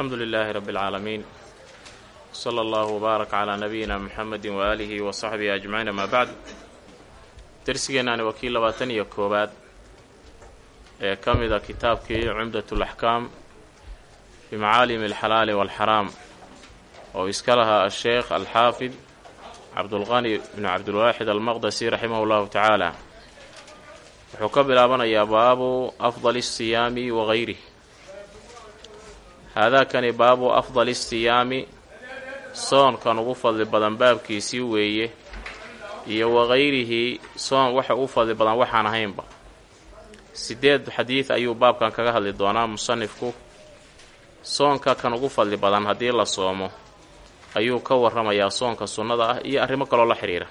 alxamdu lilaahi rabbi اlcaalamiin sala allahu wbaarak calaa nabiyina muxamedi waaalihi wa saxbihi ajmaciin amaa bacd dersigeennaani waa kii labaatan iyo koowaad ee ka mida kitaabkii cumdat اlaxkaam fi macaalimi alxalaali waalxaraam oo iska lahaa asheekh alxaafid cabdulqani bnu cabdilwaaxid almaqdasi raximah llahu tacaala wuxuu ka bilaabanayaa baabu afdali asiyaami wa gayrih haadaakani baabu afdali asiyaami soonkan ugu fadli badan baabkiisii weeye iyo wagayrihi soon waxa ugu fadli badan waxaan ahaynba sideed xadiid ayuu baabkan kaga hadli doonaa musanifku soonka kan ugu fadli badan haddii la soomo ayuu ka warramayaa soonka sunnada ah iyo arrimo kaloo la xidhiira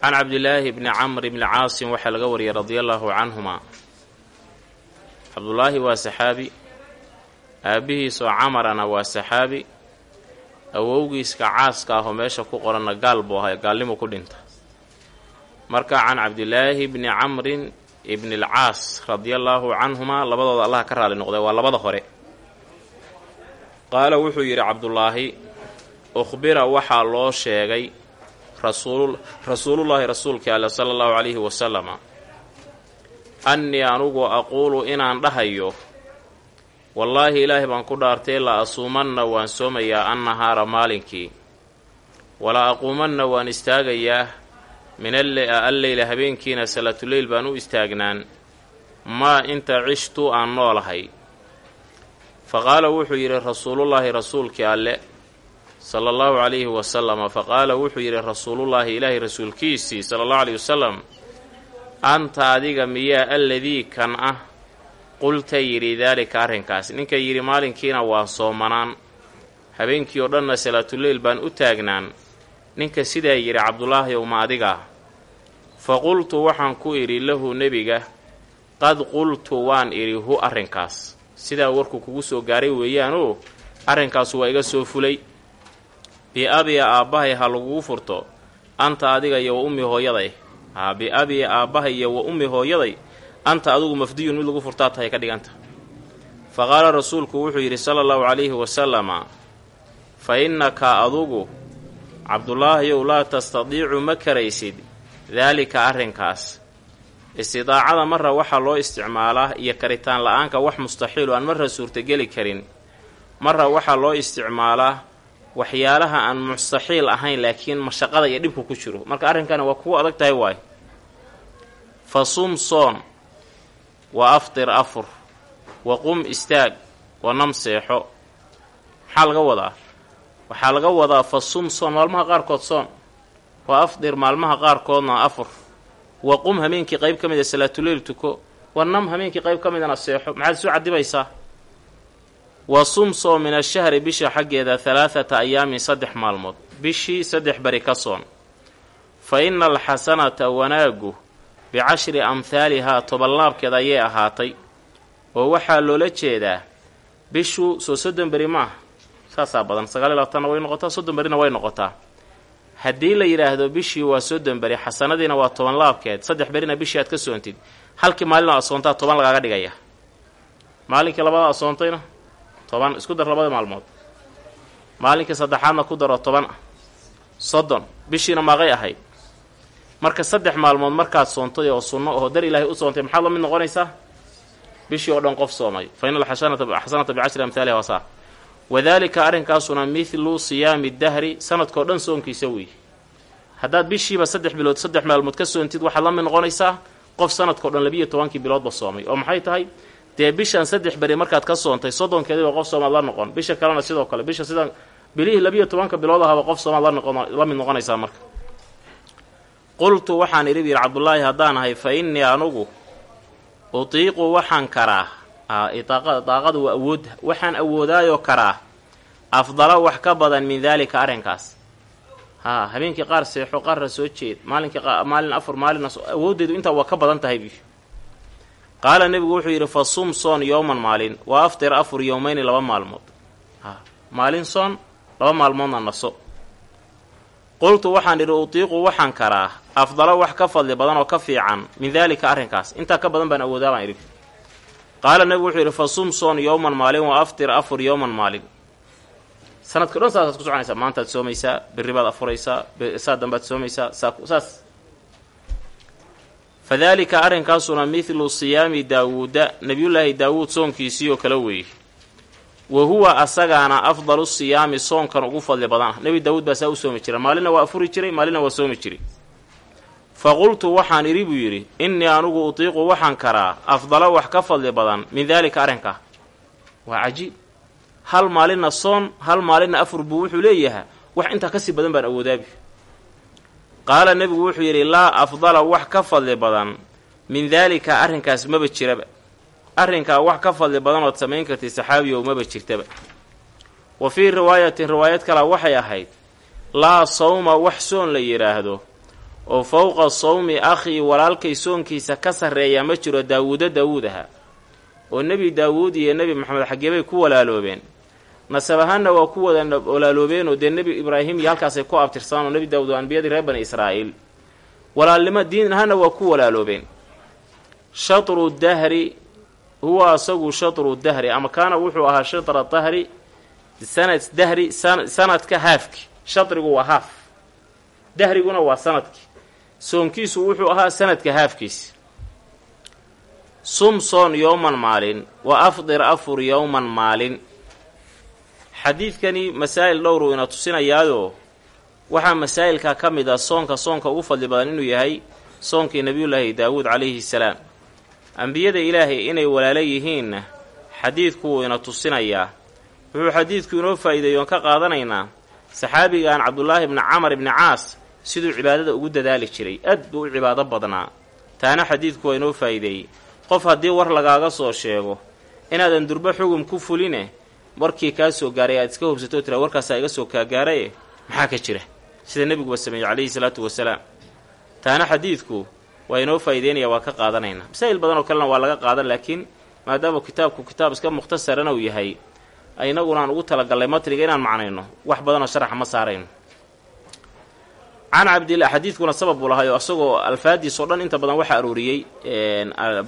can cabdilaahi bni camr bni caasim waxaa laga wariyay radia allaahu canhumaa cabdulaahi waa saxaabi aabbihiisoo camarana waa saxaabi. Awowgiiska caaska ahoo meesha ku qoranna gaal buu ahay gaalnimu ku dhinta. Marka can cabdilaahi bni camrin ibni alcaas radia allaahu canhumaa labadooda allah ka raali noqday waa labada hore. Qaala wuxuu yidhi cabdulaahi ukhbira waxaa loo sheegay rasuul rasuulullaahi rasuulkii ale sala allahu calayhi wasalama annii anugu aquulu inaan dhahayo wallaahi ilaahay baan ku dhaartay la asuumanna waan soomayaa annahaara maalinkii. Wala aquumanna waan istaagayaa min alleyla habeenkiina salaatuleyl baan u istaagnaan. Maa inta cishtu aan noolahay. Fa qaala wuxuu yidhi rasuulullaahi rasuulkii alle. Sala allahu calayhi wasalama fa qaala wuxuu yidhi rasuulullaahi ilaahay rasuulkiisii sala allahu calayhi wasalam anta adiga miyaa alladii kan ah qulta yidhi daalika arrinkaas. Ninka yidhi maalinkiina waa soomanaan habeenkii oo dhanna salaatuleyl baan u taagnaan. Ninka sidaa yidhi cabdulaahi ow ma adigaa fa qultu waxaan ku idhi lahu nebiga qad qultu waan idhi hu arrinkaas. Sidaa warku kugu soo gaaray weeyaanoo arrinkaasu waa iga soo fulay. Bi-abiya aabbahay ha lagugu furto. Anta adiga iyo wa ummi hooyaday. Haa bi-abiya aabbahay iyo wa ummi hooyaday anta adugu mafdiyun mid lagu furtaa tahay ka dhiganta. Fa qaala rasuulku wuxuu yidhi sala allahu calayhi wasalama fa innaka adugu cabdulaahiyow laa tastadiicu ma karaysid daalika arrinkaas. Istidaacada marra waxaa loo isticmaalaa iyo karitaan la'aanka wax mustaxiilu aan marra suurtogeli karin marra waxaa loo isticmaalaa waxyaalaha aan mustaxiil ahayn laakiin mashaqada iyo dhibku ku jiro. Marka arrinkani waa kugu adag tahay waay. Fa soon wa aftir afur. Wa qum istaag. Wa nam seexo. Maxaa laga wadaa? Waxaa laga wadaa fa sum soon maalmaha qaarkood soon. Wa afdir maalmaha qaarkoodna afur. Wa qum hameenkii qayb ka mida salaatuleyl tuko. Wa nam hameenkii qayb ka midana seexo. Maxaad isu cadibaysaa wa sum soo min ashahri bisha xaggeeda halaathata ayaamin saddex maalmood. Bishii saddex beri ka soon. Fa inna alxasanata wanaaggu bicashri amhaalihaa tobanlaabkeed ayay ahaatay oo waxaa loola jeedaa bishu soo soddon beri maaha saasaa badan sagaal iyo labaatanna way noqotaa soddon berina way noqotaa haddii la yidhaahdo bishii waa soddon beri xasanadiina waa toban laabkeed saddex berina bishii aad ka soontid halkii maalin oo asoontaa toban lagaaga dhigaya maalinkii labada asoontayna toban isku dar labada maalmood maalinkii saddexaadna ku daro toban soddon bishiina maaqay ahayd marka saddex maalmood markaad soontay oo sunno oo dar ilaahay u soontay maxaad la mid noqonaysaa? Bishii oo dhan qof soomay. Fa ina alxasanata bicashri amhaaliha wasaa wadaalika arrinkaasuna mithlu siyaami dahri sanadkao dhan soonkiisa weeye haddaad bishiiba saddex bilood saddex maalmood ka soontid waxaad la mid noqonaysaa qof sanadkao dhan labiiyo tobankii biloodba soomay. Oo maxay tahay? Dee bishan saddex beri markaad ka soontay soddonkeediiba qof soomaad la noqon. Bisha kalena sidoo kale bisha sida bilihii labiiyo tobanka bilood ahaba qof soomaad la noqon la mid noqonaysaa marka qultu waxaan idhi yidhi cabdulaahi haddaan ahay fa innii anugu utiiqu waxaan karaa daaqadu waa awood waxaan awoodaayoo karaa afdala wax ka badan min daalika arrinkaas. Haa habeenkii qaar seexo qaarra soo jeed maalinkii maalin afur maalina awooddeedu intaa waa ka badan tahay bi qaala nebigu wuxuu yidhi fa sum soon yowman maalin wa aftir afur yowmayni laba maalmood. Maalin soon laba maalmoodna naso qultu waxaan idhi utiiqu waxaan karaa afdalo wax ka fadli badan oo ka fiican min daalika arrinkaas. Intaa ka badan baan awoodaa baan idhi. Qaala nebigu wuxuu yidhi fa sum soon yowman maalin wa aftir afur yowman maalin. Sanadka dhan saasaad ku soconaysaa. Maantaad soomaysaa berri baad afuraysaa saa dambaad soomaysaa saas. Fa daalika arrinkaasuna midlu siyaami daawuuda nebiyullaahi daawuud soonkiisii oo kale weeye wa huwa asagaana afdalu siyaami soonkan ugu fadli badan. Ah nebi daawuud baa saa u soomi jira maalinna waa afuri jiray maalinna waa soomi jiray. Fa qultu waxaan idhi buu yidhi innii anugu utiiqu waxaan karaa afdala wax ka fadli badan min daalika arrinkaa waa cajiib. Hal maalinna soon hal maalinna afur buu wuxuu leeyahaa wax intaa ka sii badan baan awoodaabi qaala nebigu wuxuu yidhi laa afdala wax ka fadli badan min daalika arrinkaas maba jiraba arrinkaa wax ka fadli badan ood samayn kartay saxaabiyow maba jirtaba. Wa fii riwaayatin riwaayad kale waxay ahayd laa sawma wax soon la yidhaahdo oo fowqa sawmi akhii walaalkay soonkiisa ka sarreeya ma jiro daawuudo daawuud ahaa oo nebi daawuud iyo nebi maxamed xageebay ku walaaloobeen. Nasab ahaanna waa ku wada walaaloobeenoo dee nebi ibraahim iyo halkaasay ku abtirsadaan oo nebi daawuud oo anbiyadii reer bani israa'iil. Walaalnimo diin ahaanna waa ku walaaloobeen. Shatru dahri huwa asagu shatru dahri ama kaana wuxuu ahaa shatra dahri sanad dahri sanadka haafki. Shatrigu waa haaf. Dahriguna waa sanadki. Soonkiisu wuxuu ahaa sanadka haafkiisi sum soon yowman maalin wa afdir afur yowman maalin. Xadiidkani masaa'il dhowruu ina tusinayaayoo waxaa masaa'ilka ka mid ah soonka soonka ugu fadli badan inuu yahay soonkii nebiyullaahi daawuud calayhi salaam ambiyada ilaahay inay walaalo yihiinna xadiidku ina tusinayaa. Wuxuu xadiidku inoo faa'iideeyoon ka qaadanaynaa saxaabigan cabdulaahi bni camar ibni caas siduu cibaadada ugu dadaali jiray aad buu u cibaado badnaa. Taana xadiidku waa inoo faa'iideeyey. Qof haddii war lagaaga soo sheego inaadan durbo xugum ku fuline warkii kaa soo gaaray aad iska hubsatoo tira warkaasaa iga soo kaagaaraye maxaa ka jira? Sida nebiguba sameeyey calayhi salaatu wasalaam. Taana xadiidku waa inoo faa'iideynaya waa ka qaadanaynaa masaa'il badan oo kalena waa laga qaadan laakiin maadaama kitaabku kitaab iska mukhtasarana uu yahay inaguna aan ugu talagallay matniga inaan macnayno. Wax badanoo sharaxa ma saarayno. Can cabdillah xadiidkuna sabab buu lahay oo isagoo alfaadiis oo dhan inta badan waxaa arooriyey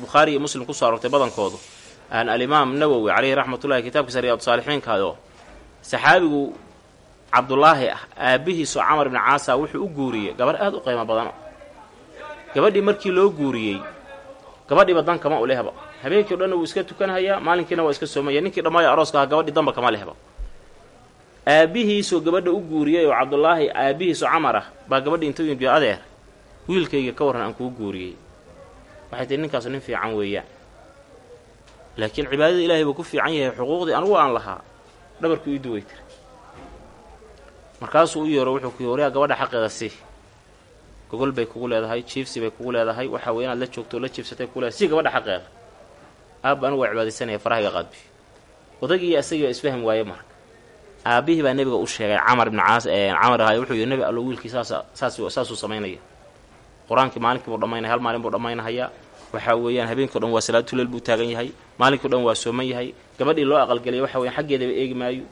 bukhaari iyo muslim ku soo aroortay badankoodu. Aan alimaam nawowi caleyhi raxmatullahi kitaabkiisa riyaadu-saalixiinkaadoo saxaabigu cabdulaahi ah aabbihiisoo camar ibni caasa wuxuu u guuriyey gabarh aada u qiimo badan gabadhii markii loo guuriyey gabadhiiba dan kama u lehba. Habeenkii o dhanna wuu iska tukanhayaa maalinkiina waa iska soomaya. Ninkii dhammaaya arooska aha gabadhii danba kama lehba. Aabbihiisoo gabadha u guuriyey oo cabdulaahi aabbihiisoo camar ah baa gabadhii yimid adeer wiilkayga ka warran aan kuu guuriyey. Waxay tihi ninkaasu nin fiican weeyaan. Laakiin cibaadada ilaahay buu ku fiican yahay xuquuqdii anugu aan lahaa dhabarku ii duway markaasuu u yeero wuxuu ku waryaa gabadha xaqeeda si gogol bay kugu leedahay jiifsi bay kugu leedahay waxa wey inaad la joogto oo la jiifsatay kugu leedahay si gabadha xaqeeda aabba anigu waa cibaadaysanaya farahayga qaadbi. Odagiiyo isagii baa isfahmi waaye marka. Aabbihii baa nebiga u sheegay camar ibni caas camar ahay wuxuu yidhi nebi allo wiilkii saasa saas saasuu samaynaya qur'aankii maalinkiibuu dhammaynaya hal maalin buu dhammaynahayaa waxaa weeyaan habeenkii o dhan waa salaatuleel buu taagan yahay. Maalinkii o dhan waa sooman yahay. Gabadhii loo aqalgeliyay waxa weyan xaggeedaba eegi maayo.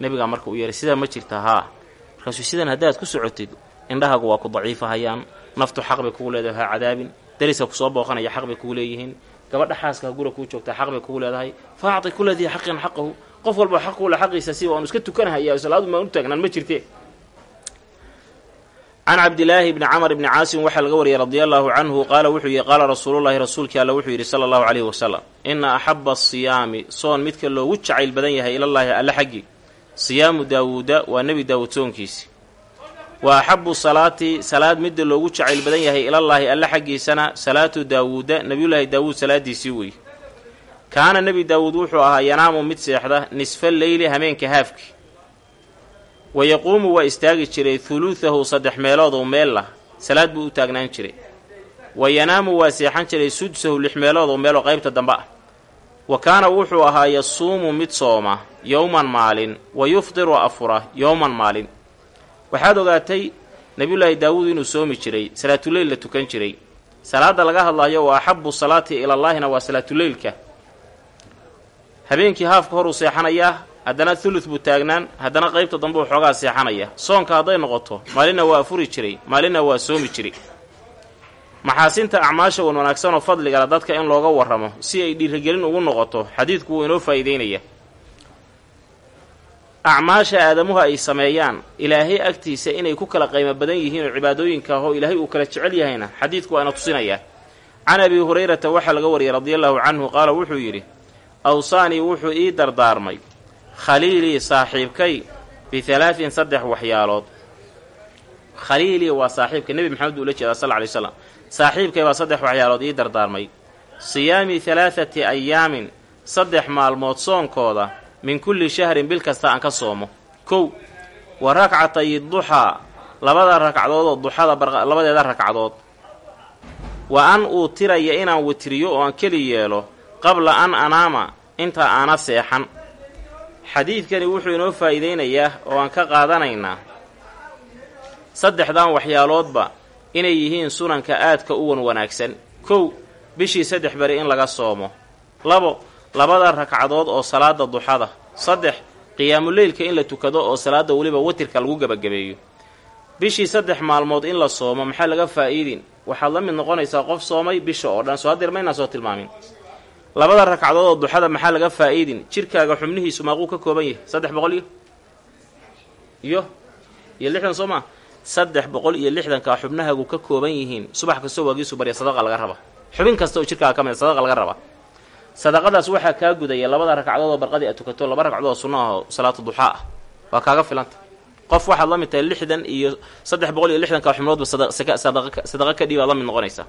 Nebigaa marka uu yeehay sidaa ma jirta haa. Markaasuu sidan haddaad ku socotid indhahaagu waa ku daciifahayaan naftu xaq bay kugu leedahay ha cadaabin. Dariska ku soo booqanaya xaq bay kugu leeyihiin. Gabadha xaaska kuu joogtaa xaq bay kugu leedahay. Fa acti kula dii xaqin xaqahu. Qof walba xaq ule xaqiisa si waanu iska tukanahaya salaadu maan u taagnaan ma jirte. Can cabdilaahi bni camr bni caasim waxaa laga wariyay radia allaahu canhu qaala wuxuu yihi qaala rasuulullahi rasuulkii alla wuxuu yidhi sala allahu calayhi wasalam ina axaba asiyaami soon midka loogu jacayl badan yahay ilallaahi alle xaggii siyaamu daawuuda waa nebi daawuud soonkiisi wa axabu salaati salaad midda loogu jacayl badan yahay ilallaahi alle xaggiisana salaatu daawuuda nebiyullaahi daawuud salaadiisii wey. Kaana nebi daawuud wuxuu ahaa yanaamu mid seexda nisfa leyli hameenka haafki. Wa yaquumu waa istaagi jiray huluudahu saddex meeloodoo meel lah salaad buu u taagnaan jiray. Wa yanaamu waa seexan jiray sudsahu lix meeloodoo meeloo qaybta dambe ah. Wa kaana wuxuu ahaa yasuumu mid sooma yowman maalin. Wa yufdiru afura yowman maalin waxaad ogaatay nebiyullaahi daawuud inuu soomi jiray salaatuleyl la tukan jiray. Salaadda laga hadlayo waa axabu salaati ilallaahina waa salaatuleylka habeenkii haafka horuu seexanayaa haddana thuluth buu taagnaan haddana qaybta dambe uu xoogaa seexanaya. Soonka hadday noqoto maalinna waa afuri jiray maalinna waa soomi jiray. Maxaasinta acmaasha wan wanaagsan oo fadligala dadka in looga warramo si ay dhiirigelin ugu noqoto xadiidku wuu inoo faa'iideynaya acmaasha aadamuhu ay sameeyaan ilaahay agtiisa inay ku kala qiimo badan yihiin oo cibaadooyinka ah oo ilaahay uu kala jecel yahayna xadiidku waa ina tusinayaa can abi hurayrata waxaa laga wariyay radiallahu canhu qaala wuxuu yidhi awsaanii wuxuu ii dardaarmay khaliilii saaxiibkay bihalaatin saddex waxyaalood. Khaliilii waa saaxiibka nebi maxamed buu ula jeedaa sal ly slam saaxiibkay baa saddex waxyaalood ii dardaarmay. Siyaami halaathati ayaamin saddex maalmood soonkooda min kulli shahrin bil kasta aan ka soomo. Kow wa rakcatay duxaa labada ragcadood oo duxada labadeeda ragcadood wa an uu tiraya inaan witriyo oo aan keli yeelo qabla an anaama inta aana seexan. Xadiidkani wuxuu inoo faa'iideynayaa oo aan ka qaadanaynaa saddexdan waxyaaloodba inay yihiin sunanka aadka u wan wanaagsan kow bishii saddex beri in laga soomo. Labo labada ragcadood oo salaada duxada. Saddex qiyaamuleylka in la tukado oo salaada weliba watirka lagu gebagabeeyo. Bishii saddex maalmood in la soomo maxaa laga faa'iidin? Waxaad la mid noqonaysaa qof soomay bisha oo dhan soo hadeer maynaan soo tilmaamin. Labada ragcadood oo duxada maxaa laga faa'iidin? Jirkaaga xubnihiisu maaquu ka kooban yahay. Saddex boqol iyo? Iyo? Iyo lixdan soo maa saddex boqol iyo lixdankaa xubnahaagu ka kooban yihiin. Subax kastoo waagiisu barya sadaqa laga raba. Xubin kasta oo jirkaaga ka mid sadaqa laga raba sadaqadaas waxaa kaa gudaya labada ragcadood oo barqadii aad tukato laba ragcadood oo sunna ah oo salaatu duxaa ah. Waa kaaga filanta. Qof waxaad la mid tahay lixdan iyo saddex boqol iyo lixdankaa xubnoodba sadaqa ka dhiibaad la mid noqonaysaa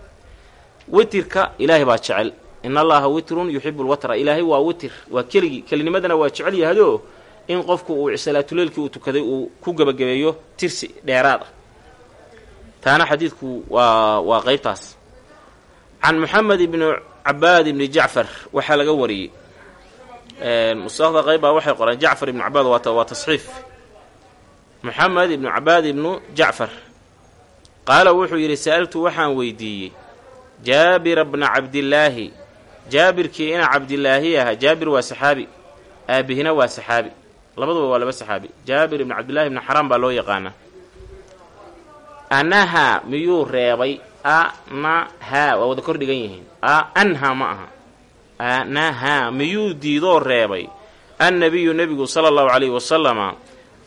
witirka ilaahay baa jecel. In allaha witrun yuxibu lwatra ilaahay waa witir waa keligii kelinimadana waa jecel yahadoo in qofku uu salaatuleylkii uu tukaday uu ku gebagabeeyo tirsi dheeraad ah. Taana xadiidku waa waa qeybtaas can moxamed ibni cabaad ibni jacfar waxaa laga wariyey. Mustaaqda qeyb baa waxay qoreen jacfar ibnu cabaad waa tasxiif. Moxamed ibnu cabaad ibnu jacfar. Qaala wuxuu yidhi sa'altu waxaan weydiiyey jaabira bna cabdillaahi. Jaabirkii ina cabdilaahi aha jaabir waa saxaabi aabihina waa saxaabi. Labaduba waa laba saxaabi. Jaabir ibni cabdillahi ibni xaraam baa loo yaqaanaa. Anaha miyuu reebay anahaa waa wada kor dhigan yihiin. Anha ma aha. Anahaa miyuu diidoo reebay. Annabiyu nebigu sala allahu calayhi wasalama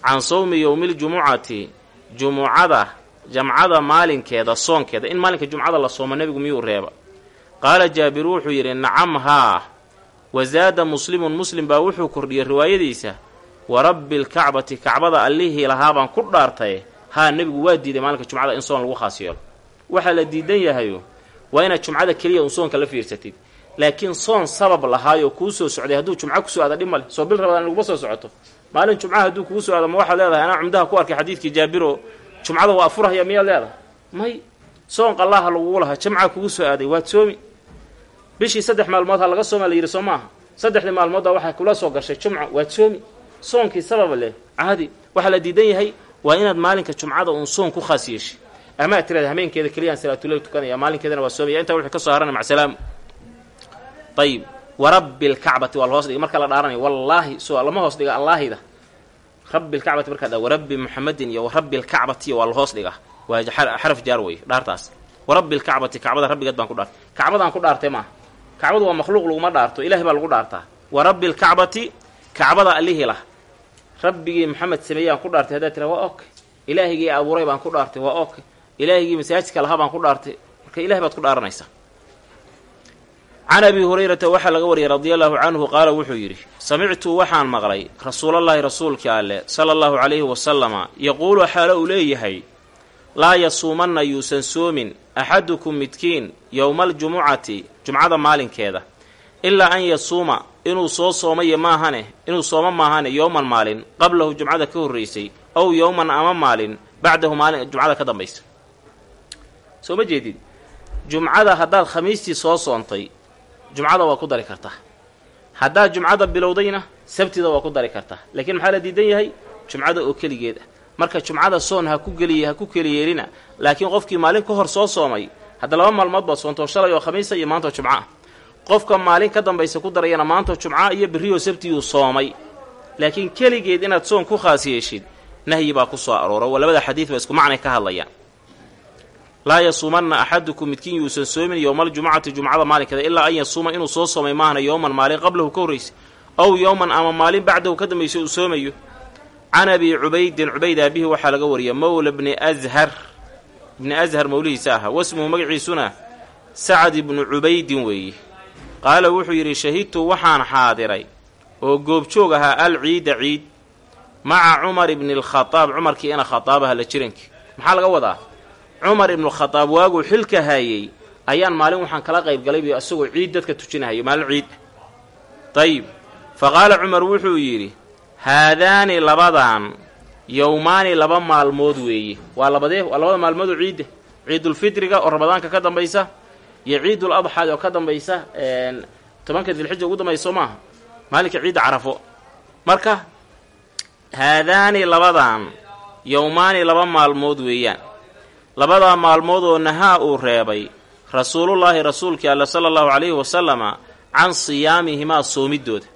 can sawmi yowmiiljumucati jumucada jamcada maalinkeeda soonkeeda. In maalinka jumcada la soomo nebigu miyuu reeba. Qaala jaabiru wuxuu yidhi nacam haa wasaada muslimun muslim baa wuxuu kordhiyey riwaayadiisa. Wa rabbi lkacbati kacbada allihii lahaabaan ku dhaartay. Haa nebigu waa diiday maalinka jumcada in soon lagu khaas waxaa la diidan yahayo waa inaad jumcada keliya un soonka la fiirsatid. Laakiin soon sabab lahaayoo kuu soo socday hadduu jumco ku soo aada dhib male soo bil rabadaan laguma soo socoto. Maalin jumcaha hadduu kugu soo aado ma waxaad leedahay anaa cumdaha ku arkay xadiidkii jaabiro jumcada waa afurahaya miyaad leedahay? May soon qallaha lagugu lahaa jamca kugu soo aaday waad soomi. Bishii saddex maalmood ha laga soomaa la yidhi soo maaha. Saddexdii maalmoodbaa waxaa kula soo gashay jumca waad soomi. Soonkii sababa leh caadi waxaa la diidan yahay waa inaad maalinka jumcada uun soon ku khaas ama ad tirada hameenkeeda keliyaan salaatuleyl tukanaya maalinkeedana waa soomaya intaa wuxuu ka soo harana macsalaamu ayib warabbi lkacbati waa la hoos dhigay. Marka la dhaaranaya wallaahi so lama hoos dhiga allaahida rabbi lkacbati markaa dha warabbi muxamedin iyo warabbi lkacbati waa la hoos dhiga. Waa xaraf jaar wey dhaartaas. Warabbi lkacbati kacbada rabbigeed baan ku dhaartay kacbadaan ku dhaartay maaha kacbadu waa makhluuq laguma dhaarto. Ilahay baa lagu dhaartaa. Warabbi lkacbati kacbada allihii lah. Rabbigii maxamed sameeyaan ku dhaartay haddaad tira waa ok. Ilaahigii abuuray baan ku dhaartay waa ok ilaahigii masaajidka lahaa baan ku dhaartay marka ilahay baad ku dhaaranaysaa can abi hurayrata waxaa laga wariyay radia allahu canhu qaala wuxuu yidhi samictu waxaan maqlay rasuulallaahi rasuulkii alleh sala allahu calayhi wasalama yaquulu xaalo uu leeyahay laa yasuumanna yuusan soomin axadukum midkiin yowmaaljumucati jumcada maalinkeeda ilaa an yasuuma inuu soo soomayo maahane inuu soomo maahane yowman maalin qablahu jumcada ka horraysay ow yowman ama maalin bacdahu maalin jumcada ka dambaysa soo ma jeedid jumcada haddaad khamiistii soo soontay jumcada waa ku dari kartaa haddaad jumcada bilowdayna sabtida waa ku dari kartaa laakiin maxaa la diidan yahay? Jumcada oo keligeed. Ah marka jumcada soon ha ku geliya ha ku keliyeelina laakiin qofkii maalin ka hor soo soomay hadda laba maalmood baad soontoo shalay oo khamiisa iyo maantoo jumca. Ah qofka maalin ka dambaysa ku darayana maantoo jumca iyo berriyoo sabtiyuu soomay. Laakiin keligeed inaad soon ku khaas yeeshid nahyi baa ku soo aroora. Waa labada xadiid ba isku macnay ka hadlayaan laa yasuumanna axadukum midkiin yuusan soomin yowmaljumcati jumcada maalinkeeda ilaa an yasuuma inuu soo soomay maahna yowman maalin qablahu ka horraysa ow yowman ama maalin bacdahu ka dambaysa uu soomayo. Can abi cubaydin cubayd aabihi waxaa laga wariya mowla bni ashar ibni ashar mowlihiisa ahaa wasmuhu magaciisuna sacad ibnu cubaydin weeye. Qaala wuxuu yidhi shahidtu waxaan xaadiray oo goobjoog ahaa al ciida ciid maca cumar ibni alkhadaab cumarkii ina khadaabaha la jirankii maxaa laga wadaa cumar ibnukhadaab waaguu xilka haayey ayaan maalin waxaan kala qayb galay bi isagoo ciid dadka tujinahayo maalin ciid. Dayib fa qaala cumar wuxuu yidhi haadaani labadan yowmaani laba maalmood weeye waa labadee waa labada maalmoodoo ciidda ciidulfitriga oo ramadaanka ka dambaysa iyo ciidul adxaad oo ka dambaysa tobanka dilxija ugu dambaysa soo maaha maalinka ciidda carafo. Marka haadaani labadan yowmaani laba maalmood weeyaan labadaa maalmood oo nahaa uu reebay rasuulullaahi rasuulkii alla sala allahu calayhi wasalama can siyaamihimaa soomidooda.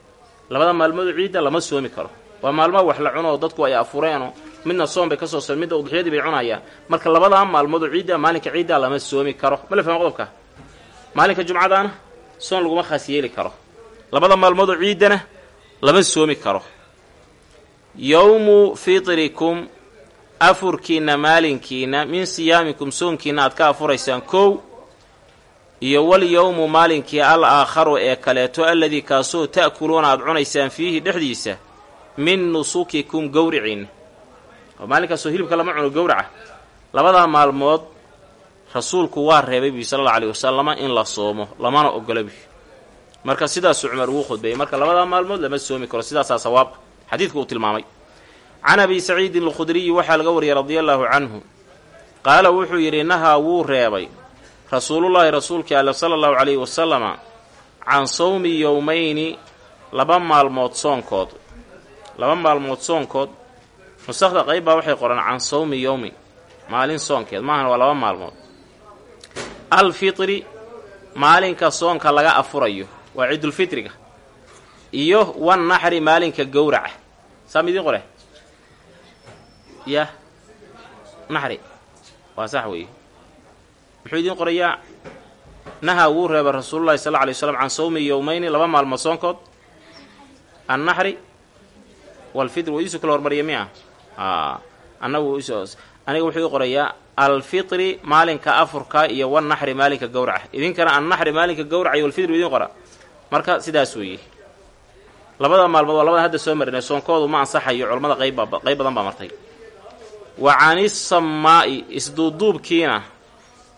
Labada maalmoodoo ciidda lama soomi karo. Waa maalmaha wax la cuno dadku ay afureenoo midna soom bay ka soo sar midna udxiyadii bay cunayaan. Marka labadaa maalmoodoo ciidda maalinka ciiddaa lama soomi karo. Ma la fahma qodobka? Maalinka jumcadaana soon laguma khaas yeeli karo. Labada maalmoodoo ciiddana lama soomi karo. Yowmu fitrikum afurkiinna maalinkiina min siyaamikum soonkiina aad ka afuraysaan kow iyo wal yowmu maalinkii al aakharu ee kaleeto alladii kaasoo ta'kuluuna aad cunaysaan fiihi dhexdiisa min nusukikum gowriciinna oo maalinkaasoo hilibka lama cuno gowraca. Labadaa maalmood rasuulku waa reebay bi sala alla alayhi wasalama in la soomo lamana ogola marka sidaasuu cumar ugu khudbeeyey marka labadaa maalmood lama soomi karo sidaasaa sawaab. Xadiidku uu tilmaamay can abi saciidin alkhudriyi waxaa laga wariyey radia allaahu canhu. Qaala wuxuu yidhi nahaa wuu reebay. Rasuulullaahi rasuulkii alle sala allahu calayhi wasalama can sawmi yowmayni laba maalmood soonkood. Laba maalmood soonkood nusakda qayb baa waxay qoran can sawmi yowmin maalin soonkeed maahan waa laba maalmood. Alfitri maalinka soonka laga afurayo waa ciidulfitriga iyo wan naxri maalinka gowraca. Saa midiin qore yah naxri waa sax weeye. Muxuu idiin qorayaa? Nahaa wuu reebay rasuulullahi sal lla alay slam can sawmi yowmayni laba maalmood soonkood. Annaxri walfitri waa iisu kala hormariya miya annagu aniga wuxuu ii qorayaa? Alfitri maalinka afurka iyo wannaxri maalinka gowraca. Idinkana annaxri maalinka gowraca iyo walfitri idiin qora marka sidaas weeye. Labada maalmood waa labada hadda soo marinay soonkoodu ma ansaxayo culammada qayb qayb badan baa martay wa canisamaa'i isduuduubkiina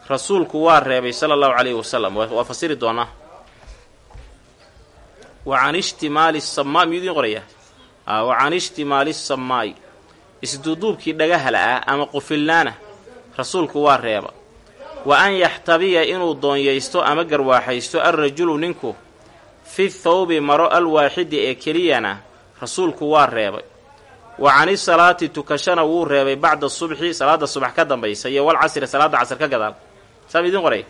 rasuulku waa reebay sala allahu calayhi wasalam waa fasiri doonaa wa can ishtimaali samaa miyuu qorayaa? Wa can samaa'i isduuduubkii dhagahala ah ama qufilnaana rasuulku waa reeba. Wa an yaxtabiya inuu doonyaysto ama garwaaxaysto alrajulu ninku fi thawbi maro alwaaxidi ee keliyana rasuulku waa reebay wa cani salaati tukashana wuu reebay bacda subxi salaada subax ka dambaysa iyo wal casri salaada casr ka gadaal. Saam idiin qoray.